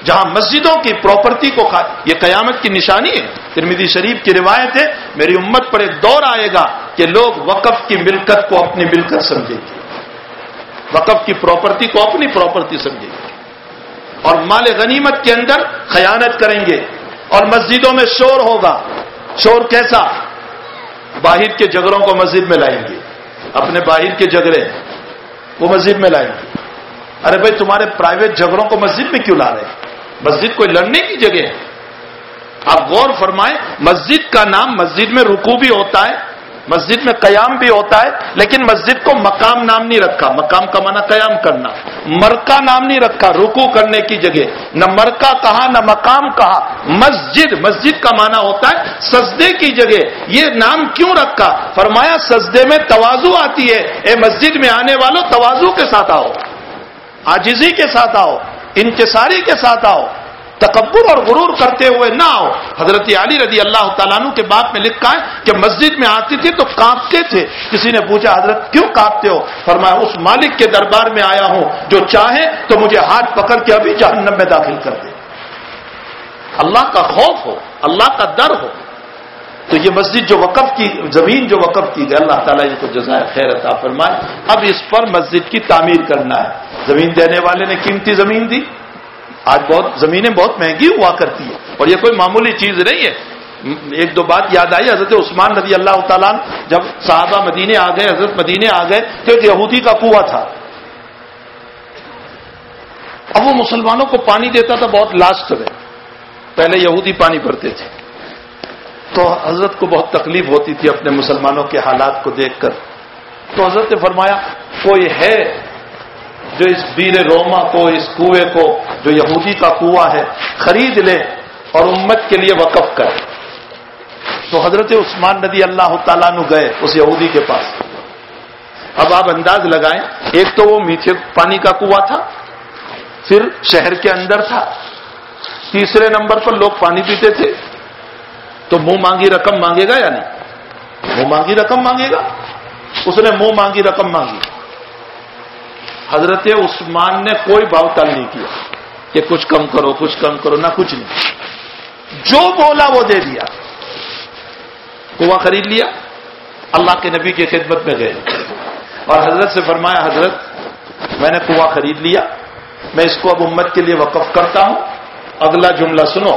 S1: جہاں مسجدوں کی پراپرٹی کو کھا، یہ قیامت کی نشانی ہے۔ ترمیدی شریف کی روایت ہے، میری امت پر ایک دور آئے گا کہ لوگ وقف کی ملکت کو اپنی ملکت سمجھیں گے۔ وقف کی پراپرٹی کو اپنی پراپرٹی سمجھیں گے اور مال غنیمت کے اندر خیانت کریں گے۔ اور مسجدوں میں شور ہوگا۔ شور کیسا؟ باہر کے جگروں کو مسجد میں لائیں گے۔ اپنے باہر کے جگرے وہ مسجد میں لائیں گے۔ ارے بھائی، تمہارے پرائیویٹ جھگڑوں کو مسجد میں کیوں لا رہے ہیں؟ مسجد کوئی لڑنے کی جگہ ہے۔ آپ غور فرمائیں، مسجد کا نام مسجد میں رکو بھی ہوتا ہے۔ مسجد میں قیام بھی ہوتا ہے، لیکن مسجد کو مقام نام نہیں رکھا۔ مقام کا معنی قیام کرنا۔ مرکا نام نہیں رکھا رکو کرنے کی جگہ۔ نہ مرکا کہا، نہ مقام کہا۔ مسجد مسجد کا معنی ہوتا ہے سجدے کی جگہ۔ یہ نام کیوں رکھا؟ فرمایا، سجدے میں توازو آتی ہے۔ اے مسجد میں آنے والوں توازو کے ساتھ آؤ۔ آجزی کے ساتھ آؤ۔ انکساری کے ساتھ آؤ۔ تکبر اور غرور کرتے ہوئے نہ آؤ حضرت علی رضی اللہ تعالیٰ عنہ کے بات میں لکھا ہے کہ مسجد میں آتی تھی تو کانپتے تھے۔ کسی نے پوچھا، حضرت کیوں کانپتے ہو؟ فرمایا، اس مالک کے دربار میں آیا ہوں۔ جو چاہے تو مجھے ہاتھ پکڑ کے ابھی جہنم میں داخل کر دے۔ اللہ کا خوف ہو، اللہ کا ڈر ہو۔ تو یہ مسجد جو وقف کی، زمین جو وقف کی گئی، اللہ تعالیٰ ان کو جزائے خیر عطا فرمائے۔ اب اس پر مسجد کی تعمیر کرنا ہے۔ زمین دینے والے نے قیمتی زمین دی۔ آج بہت زمینیں بہت مہنگی ہوا کرتی ہے اور یہ کوئی معمولی چیز نہیں ہے۔ ایک دو بات یاد آئی، حضرت عثمان رضی اللہ تعالیٰ جب صحابہ مدینے آ گئے، حضرت مدینے آ گئے، تو ایک یہودی کا کنواں تھا۔ اب وہ مسلمانوں کو پانی دیتا تھا، بہت لاسٹ میں۔ پہلے یہودی پانی بھرتے تھے۔ تو حضرت کو بہت تکلیف ہوتی تھی اپنے مسلمانوں کے حالات کو دیکھ کر۔ تو حضرت نے فرمایا کوئی ہے جو اس بیر روما کو، اس کنویں کو جو یہودی کا کنواں ہے، خرید لے اور امت کے لیے وقف کرے تو حضرت عثمان ندی اللہ تعالیٰ نو گئے اس یہودی کے پاس۔ اب آپ انداز لگائیں، ایک تو وہ میٹھے پانی کا کنواں تھا، پھر شہر کے اندر تھا۔ تیسرے نمبر پر لوگ پانی پیتے تھے۔ تو منہ مانگی رقم مانگے گا یا نہیں؟ منہ مانگی رقم مانگے گا۔ اس نے منہ مانگی رقم مانگی۔ حضرت عثمان نے کوئی بھاؤ نہیں کیا کہ کچھ کم کرو، کچھ کم کرو، نہ کچھ نہیں۔ جو بولا وہ دے دیا۔ کنواں خرید لیا۔ اللہ کے نبی کی خدمت میں گئے۔ اور حضرت سے فرمایا، حضرت، میں نے کنواں خرید لیا۔ میں اس کو اب امت کے لیے وقف کرتا ہوں۔ اگلا جملہ سنو۔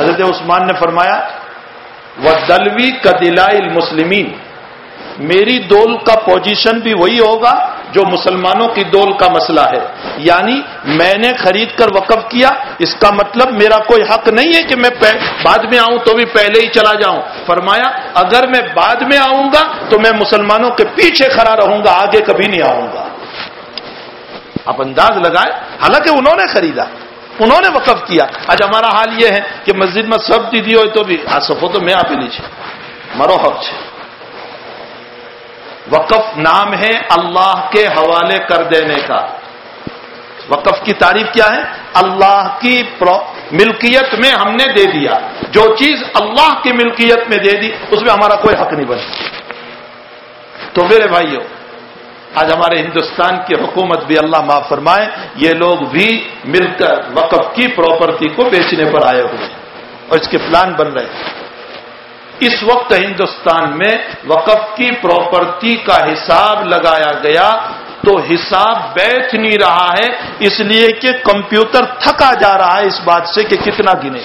S1: حضرت عثمان نے فرمایا وہ دلوی کا دلائی مسلمین میری دول کا پوزیشن بھی وہی ہوگا جو مسلمانوں کی دول کا مسئلہ ہے۔ یعنی میں نے خرید کر وقف کیا، اس کا مطلب میرا کوئی حق نہیں ہے کہ میں بعد میں آؤں تو بھی پہلے ہی چلا جاؤں۔ فرمایا، اگر میں بعد میں آؤں گا تو میں مسلمانوں کے پیچھے کھڑا رہوں گا، آگے کبھی نہیں آؤں گا۔ آپ انداز لگائے حالانکہ انہوں نے خریدا، انہوں نے وقف کیا۔ آج ہمارا حال یہ ہے کہ مسجد میں سب دیدی ہوئی تو بھی سفو تو میں آپ ہی نیچے۔ مرو حق چھے وقف نام ہے اللہ کے حوالے کر دینے کا۔ وقف کی تعریف کیا ہے؟ اللہ کی ملکیت میں ہم نے دے دیا۔ جو چیز اللہ کی ملکیت میں دے دی، اس میں ہمارا کوئی حق نہیں بنا تو میرے بھائیوں آج ہمارے ہندوستان کی حکومت بھی اللہ معاف فرمائے، یہ لوگ بھی مل کر وقف کی پراپرٹی کو بیچنے پر آئے ہوئے اور اس کے پلان بن رہے ہیں۔ اس وقت ہندوستان میں وقف کی پراپرٹی کا حساب لگایا گیا تو حساب بیچ نہیں رہا ہے، اس لیے کہ کمپیوٹر تھکا جا رہا ہے اس بات سے کہ کتنا گنے۔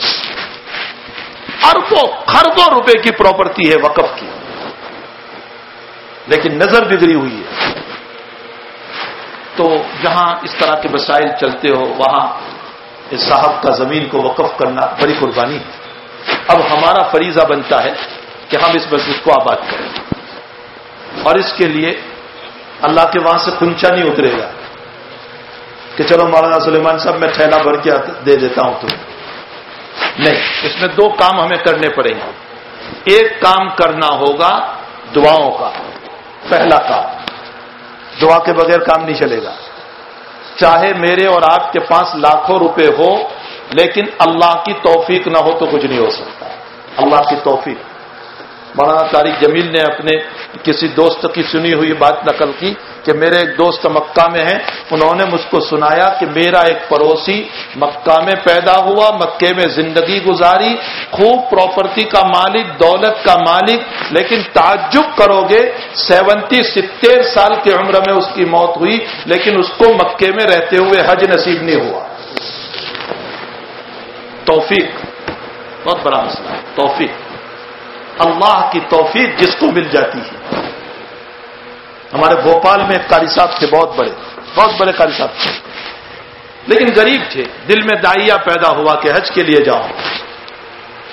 S1: اربوں خربوں روپے کی پراپرٹی ہے وقف کی۔ لیکن نظر بگڑی ہوئی ہے۔ تو جہاں اس طرح کے مسائل چلتے ہو، وہاں اس صاحب کا زمین کو وقف کرنا بڑی قربانی ہے۔ اب ہمارا فریضہ بنتا ہے کہ ہم اس مسجد کو آباد کریں۔ اور اس کے لیے اللہ کے وہاں سے کنچا نہیں اترے گا کہ چلو مولانا سلیمان صاحب، میں ٹھہنا بھر کے دے دیتا ہوں تمہیں۔ نہیں، اس میں دو کام ہمیں کرنے پڑیں گے۔ ایک کام کرنا ہوگا دعاؤں کا۔ پہلا کام، دعا کے بغیر کام نہیں چلے گا۔ چاہے میرے اور آپ کے پاس لاکھوں روپے ہو لیکن اللہ کی توفیق نہ ہو تو کچھ نہیں ہو سکتا۔ اللہ کی توفیق۔ مولانا طارق جمیل نے اپنے کسی دوست کی سنی ہوئی بات نقل کی کہ میرے ایک دوست مکہ میں ہیں، انہوں نے مجھ کو سنایا کہ میرا ایک پڑوسی مکہ میں پیدا ہوا مکے میں زندگی گزاری، خوب پراپرٹی کا مالک، دولت کا مالک، لیکن تعجب کرو گے، سیونٹی ستر سال کی عمر میں اس کی موت ہوئی، لیکن اس کو مکے میں رہتے ہوئے حج نصیب نہیں ہوا۔ توفیق. بہت بڑا مسئلہ ہے. توفیق. اللہ کی توفیق جس کو مل جاتی ہے. ہمارے بھوپال میں ایک صاحب تھے، بہت بڑے. بہت بڑے کاری صاحب تھے. لیکن غریب تھے. دل میں دائیا پیدا ہوا کہ حج کے لیے جاؤ.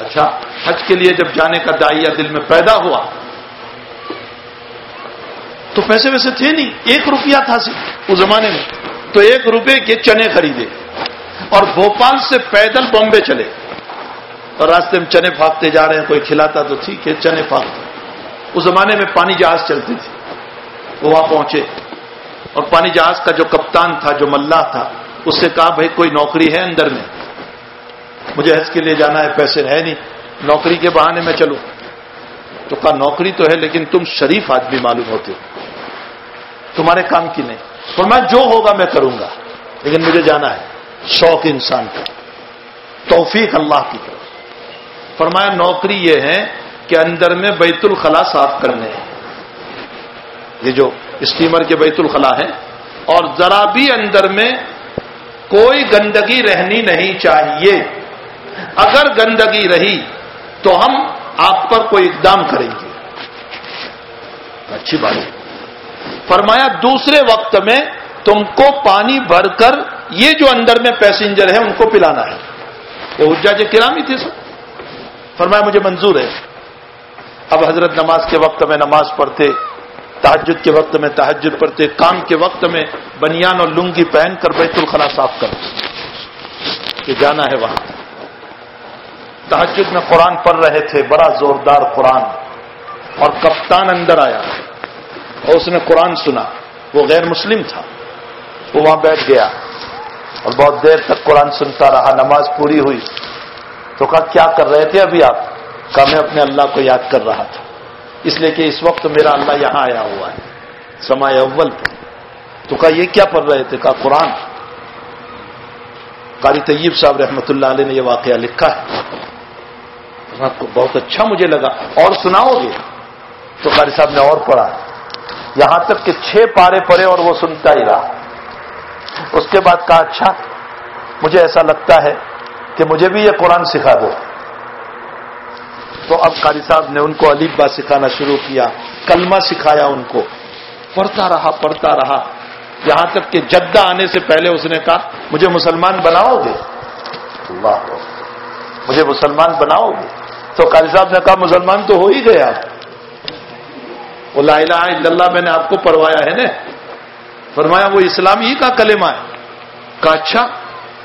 S1: اچھا حج کے لیے جب جانے کا دائیا دل میں پیدا ہوا، تو پیسے ویسے تھے نہیں. ایک روپیہ تھا صرف اس زمانے میں. تو ایک روپے کے چنے خریدے. اور بھوپال سے پیدل بمبے چلے۔ اور راستے میں چنے پھاپتے جا رہے ہیں، کوئی کھلاتا تو ٹھیک ہے، چنے پھاپتے۔ اس زمانے میں پانی جہاز چلتی تھی وہ وہاں پہنچے۔ اور پانی جہاز کا جو کپتان تھا، جو ملا تھا، اس سے کہا، بھائی، کوئی نوکری ہے اندر میں؟ مجھے حج کے لیے جانا ہے، پیسے ہے نہیں۔ نوکری کے بہانے میں چلو۔ تو کہا، نوکری تو ہے، لیکن تم شریف آدمی معلوم ہوتے ہو۔ تمہارے کام کی نہیں۔ اور میں جو ہوگا، میں کروں گا۔ لیکن مجھے جانا ہے۔ شوق انسان کا۔ توفیق اللہ کی طرف۔ فرمایا، نوکری یہ ہے کہ اندر میں بیت الخلا صاف کرنے ہیں۔ یہ جو اسٹیمر کے بیت الخلا ہے اور ذرا بھی اندر میں کوئی گندگی رہنی نہیں چاہیے۔ اگر گندگی رہی تو ہم آپ پر کوئی اقدام کریں گے۔ اچھی بات ہے۔ فرمایا، دوسرے وقت میں تم کو پانی بھر کر یہ جو اندر میں پیسنجر ہیں ان کو پلانا ہے۔ وہ حجاج کرامی تھے سر فرمایا مجھے منظور ہے۔ اب حضرت نماز کے وقت میں نماز پڑھتے تحجد کے وقت میں تحجد پڑھتے، کام کے وقت میں بنیان اور لنگی پہن کر بیت الخلا صاف کر۔ کہ جانا ہے وہاں۔ تحجد میں قرآن پڑھ رہے تھے، بڑا زوردار قرآن۔ اور کپتان اندر آیا۔ اور اس نے قرآن سنا۔ وہ غیر مسلم تھا۔ وہ وہاں بیٹھ گیا اور بہت دیر تک قرآن سنتا رہا، نماز پوری ہوئی۔ تو کہا، کیا کر رہے تھے ابھی آپ؟ کہا، میں اپنے اللہ کو یاد کر رہا تھا۔ اس لیے کہ اس وقت میرا اللہ یہاں آیا ہوا ہے سما اول تو کہا، یہ کیا پڑھ رہے تھے؟ کہا، قرآن قاری طیب صاحب رحمۃ اللہ علیہ نے یہ واقعہ لکھا ہے۔ بہت اچھا مجھے لگا۔ اور سناؤ گے؟ تو قاری صاحب نے اور پڑھا۔ یہاں تک کہ چھ پارے پڑے اور وہ سنتا ہی رہا۔ اس کے بعد کہا اچھا مجھے ایسا لگتا ہے کہ مجھے بھی یہ قرآن سکھا دو۔ تو اب قاری صاحب نے ان کو علیب با سکھانا شروع کیا، کلمہ سکھایا ان کو۔ پڑھتا رہا پڑھتا رہا۔ یہاں تک کہ جدہ آنے سے پہلے اس نے کہا، مجھے مسلمان بناؤ گے۔ اللہ۔ مجھے مسلمان بناؤ گے۔ تو قاری صاحب نے کہا، مسلمان تو ہو ہی گیا۔ وہ لا الہ الا اللہ میں نے آپ کو پڑھوایا ہے نا۔ فرمایا وہ اسلام ہی کا کلمہ ہے۔ کہا اچھا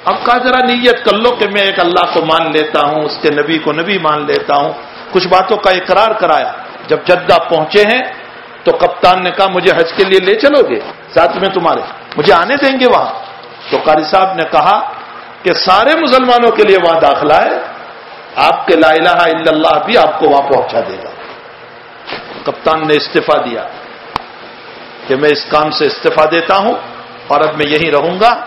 S1: اب کہا ذرا نیت کر لو کہ میں ایک اللہ کو مان لیتا ہوں، اس کے نبی کو نبی مان لیتا ہوں۔ کچھ باتوں کا اقرار کرایا۔ جب جدہ پہنچے ہیں تو کپتان نے کہا، مجھے حج کے لیے لے چلو گے، ساتھ میں تمہارے، مجھے آنے دیں گے وہاں۔ تو قاری صاحب نے کہا کہ سارے مسلمانوں کے لیے وہاں داخلہ ہے، آپ کے لا الہ الا اللہ بھی آپ کو وہاں پہنچا دے گا۔ کپتان نے استعفی دیا۔ کہ میں اس کام سے استعفی دیتا ہوں اور اب میں یہیں رہوں گا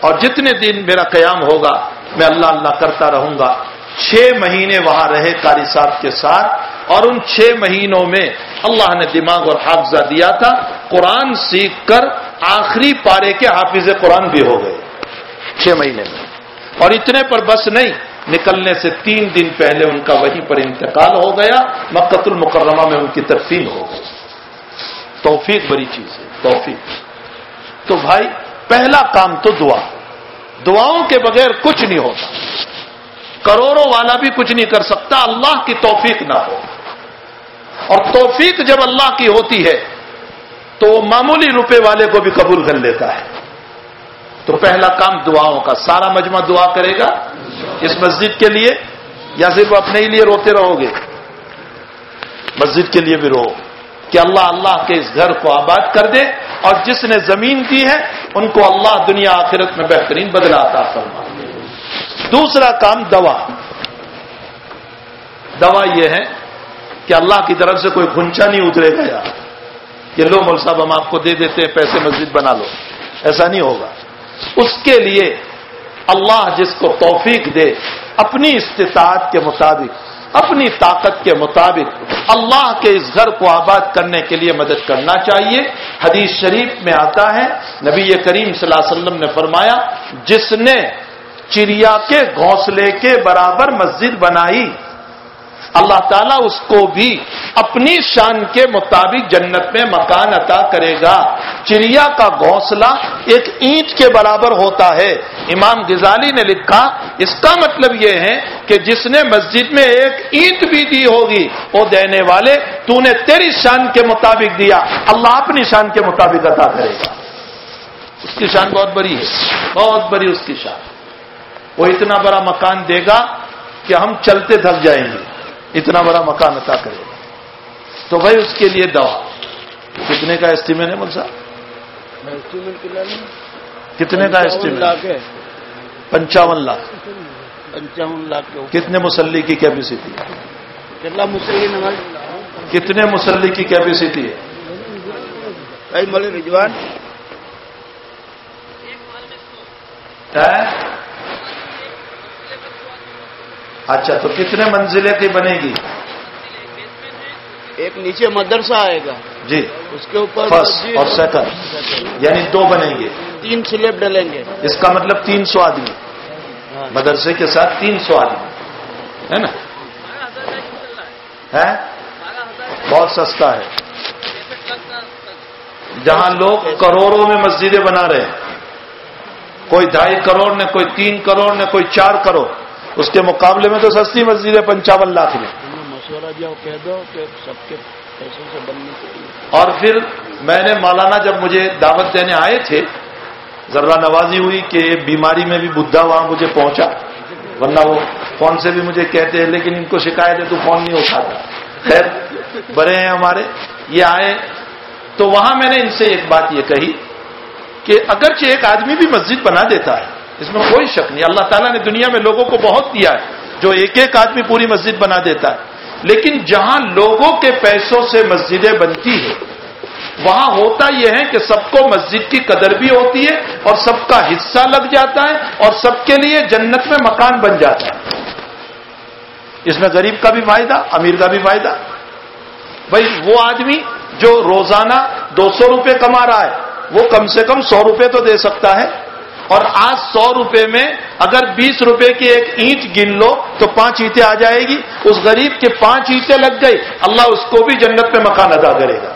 S1: اور جتنے دن میرا قیام ہوگا، میں اللہ اللہ کرتا رہوں گا۔ چھ مہینے وہاں رہے قاری صاحب کے ساتھ اور ان چھ مہینوں میں اللہ نے دماغ اور حافظہ دیا تھا۔ قرآن سیکھ کر آخری پارے کے حافظ قرآن بھی ہو گئے۔ چھ مہینے میں۔ اور اتنے پر بس نہیں، نکلنے سے تین دن پہلے ان کا وہیں پر انتقال ہو گیا مکت المکرمہ میں ان کی ترفیم ہو گئی۔ توفیق بڑی چیز ہے، توفیق۔ تو بھائی، پہلا کام تو دعا۔ دعاؤں کے بغیر کچھ نہیں ہوتا۔ کروڑوں والا بھی کچھ نہیں کر سکتا، اللہ کی توفیق نہ ہو۔ اور توفیق جب اللہ کی ہوتی ہے، تو وہ معمولی روپے والے کو بھی قبول کر لیتا ہے۔ تو پہلا کام دعاؤں کا، سارا مجمع دعا کرے گا اس مسجد کے لیے، یا صرف اپنے ہی لیے روتے رہو گے؟ مسجد کے لیے بھی رو کہ اللہ اللہ کے اس گھر کو آباد کر دے اور جس نے زمین دی ہے، ان کو اللہ دنیا آخرت میں بہترین بدلاتا فرما دوسرا کام دوا۔ دوا یہ ہے کہ اللہ کی طرف سے کوئی گنچا نہیں اترے گا یار کہ لو مول صاحب، ہم آپ کو دے دیتے ہیں پیسے مسجد بنا لو۔ ایسا نہیں ہوگا۔ اس کے لیے اللہ جس کو توفیق دے، اپنی استطاعت کے مطابق اپنی طاقت کے مطابق اللہ کے اس گھر کو آباد کرنے کے لیے مدد کرنا چاہیے۔ حدیث شریف میں آتا ہے، نبی کریم صلی اللہ علیہ وسلم نے فرمایا، جس نے چڑیا کے گھونسلے کے برابر مسجد بنائی اللہ تعالیٰ اس کو بھی اپنی شان کے مطابق جنت میں مکان عطا کرے گا۔ چڑیا کا گھونسلہ ایک اینٹ کے برابر ہوتا ہے۔ امام غزالی نے لکھا، اس کا مطلب یہ ہے کہ جس نے مسجد میں ایک اینٹ بھی دی ہوگی، وہ دینے والے، تو نے تیری شان کے مطابق دیا۔ اللہ اپنی شان کے مطابق عطا کرے گا۔ اس کی شان بہت بڑی ہے، بہت بڑی اس کی شان۔ وہ اتنا بڑا مکان دے گا کہ ہم چلتے تھک جائیں گے۔ اتنا بڑا مکان عطا کرے گا۔ تو بھائی اس کے لیے دوا۔ کتنے کا اسٹیمیٹ ہے مل صاحب کتنے کا اسٹیمیٹ پنچاون لاکھ۔
S2: پنچاون لاکھ
S1: کتنے مسلی کی کیپیسٹی
S2: کتنا مسلی نماز
S1: کتنے مسلی کی کیپیسٹی ہے؟
S2: رجوان
S1: اچھا تو کتنے منزلیں کی بنے گی؟
S2: ایک نیچے مدرسہ آئے گا۔
S1: جی۔
S2: اس کے اوپر
S1: فرسٹ اور سیکنڈ یعنی دو بنیں گے۔
S2: تین سلیب ڈلیں گے۔
S1: اس کا مطلب تین سو آدمی۔
S2: ہاں۔
S1: مدرسے کے ساتھ تین سو آدمی۔ ہے نا؟ ہے بہت سستا ہے۔ جہاں لوگ کروڑوں میں مسجدیں بنا رہے ہیں۔ کوئی ڈھائی کروڑ نے کوئی تین کروڑ نے کوئی چار کروڑ۔ اس کے مقابلے میں تو سستی مسجد ہے پنچاون لاکھ میں۔
S2: مشورہ دیا وہ کہہ دو کہ سب کے پیسوں سے بننے کے لیے
S1: اور پھر میں نے مولانا جب مجھے دعوت دینے آئے تھے ذرا نوازی ہوئی کہ بیماری میں بھی بدھا وہاں مجھے پہنچا ورنہ وہ فون سے بھی مجھے کہتے ہیں لیکن ان کو شکایت ہے تو فون نہیں اٹھاتا خیر بڑے ہیں ہمارے یہ آئے۔ تو وہاں میں نے ان سے ایک بات یہ کہی کہ اگرچہ ایک آدمی بھی مسجد بنا دیتا ہے اس میں کوئی شک نہیں۔ اللہ تعالیٰ نے دنیا میں لوگوں کو بہت دیا ہے، جو ایک ایک آدمی پوری مسجد بنا دیتا ہے۔ لیکن جہاں لوگوں کے پیسوں سے مسجدیں بنتی ہیں، وہاں ہوتا یہ ہے کہ سب کو مسجد کی قدر بھی ہوتی ہے اور سب کا حصہ لگ جاتا ہے اور سب کے لیے جنت میں مکان بن جاتا ہے۔ اس میں غریب کا بھی فائدہ، امیر کا بھی فائدہ۔ بھائی، وہ آدمی جو روزانہ دو سو روپے کما رہا ہے، وہ کم سے کم سو روپے تو دے سکتا ہے۔ اور آج سو روپے میں اگر بیس روپے کی ایک اینٹ گن لو تو پانچ اینٹیں آ جائے گی۔ اس غریب کے پانچ اینٹیں لگ گئی۔ اللہ اس کو بھی جنت میں مکان ادا کرے گا۔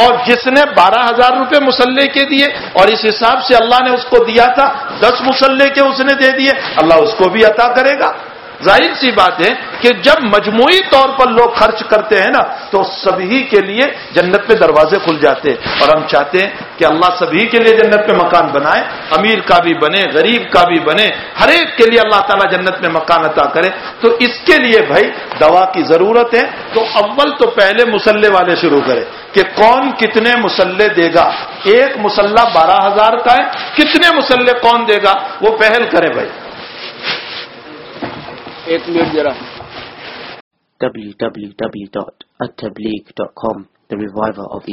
S1: اور جس نے بارہ ہزار روپے مسلح کے دیے اور اس حساب سے اللہ نے اس کو دیا تھا، دس مسلح کے اس نے دے دیے، اللہ اس کو بھی عطا کرے گا۔ ظاہر سی بات ہے کہ جب مجموعی طور پر لوگ خرچ کرتے ہیں نا، تو سبھی کے لیے جنت میں دروازے کھل جاتے ہیں۔ اور ہم چاہتے ہیں کہ اللہ سبھی کے لیے جنت میں مکان بنائے، امیر کا بھی بنے، غریب کا بھی بنے، ہر ایک کے لیے اللہ تعالیٰ جنت میں مکان عطا کرے۔ تو اس کے لیے بھائی دوا کی ضرورت ہے۔ تو اول تو پہلے مسلح والے شروع کرے کہ کون کتنے مسلح دے گا۔ ایک مسلح بارہ ہزار کا ہے، کتنے مسلح کون دے گا؟ وہ پہل کرے بھائی۔
S2: ایک منٹ ذرا
S3: www.attableek.com The Reviver of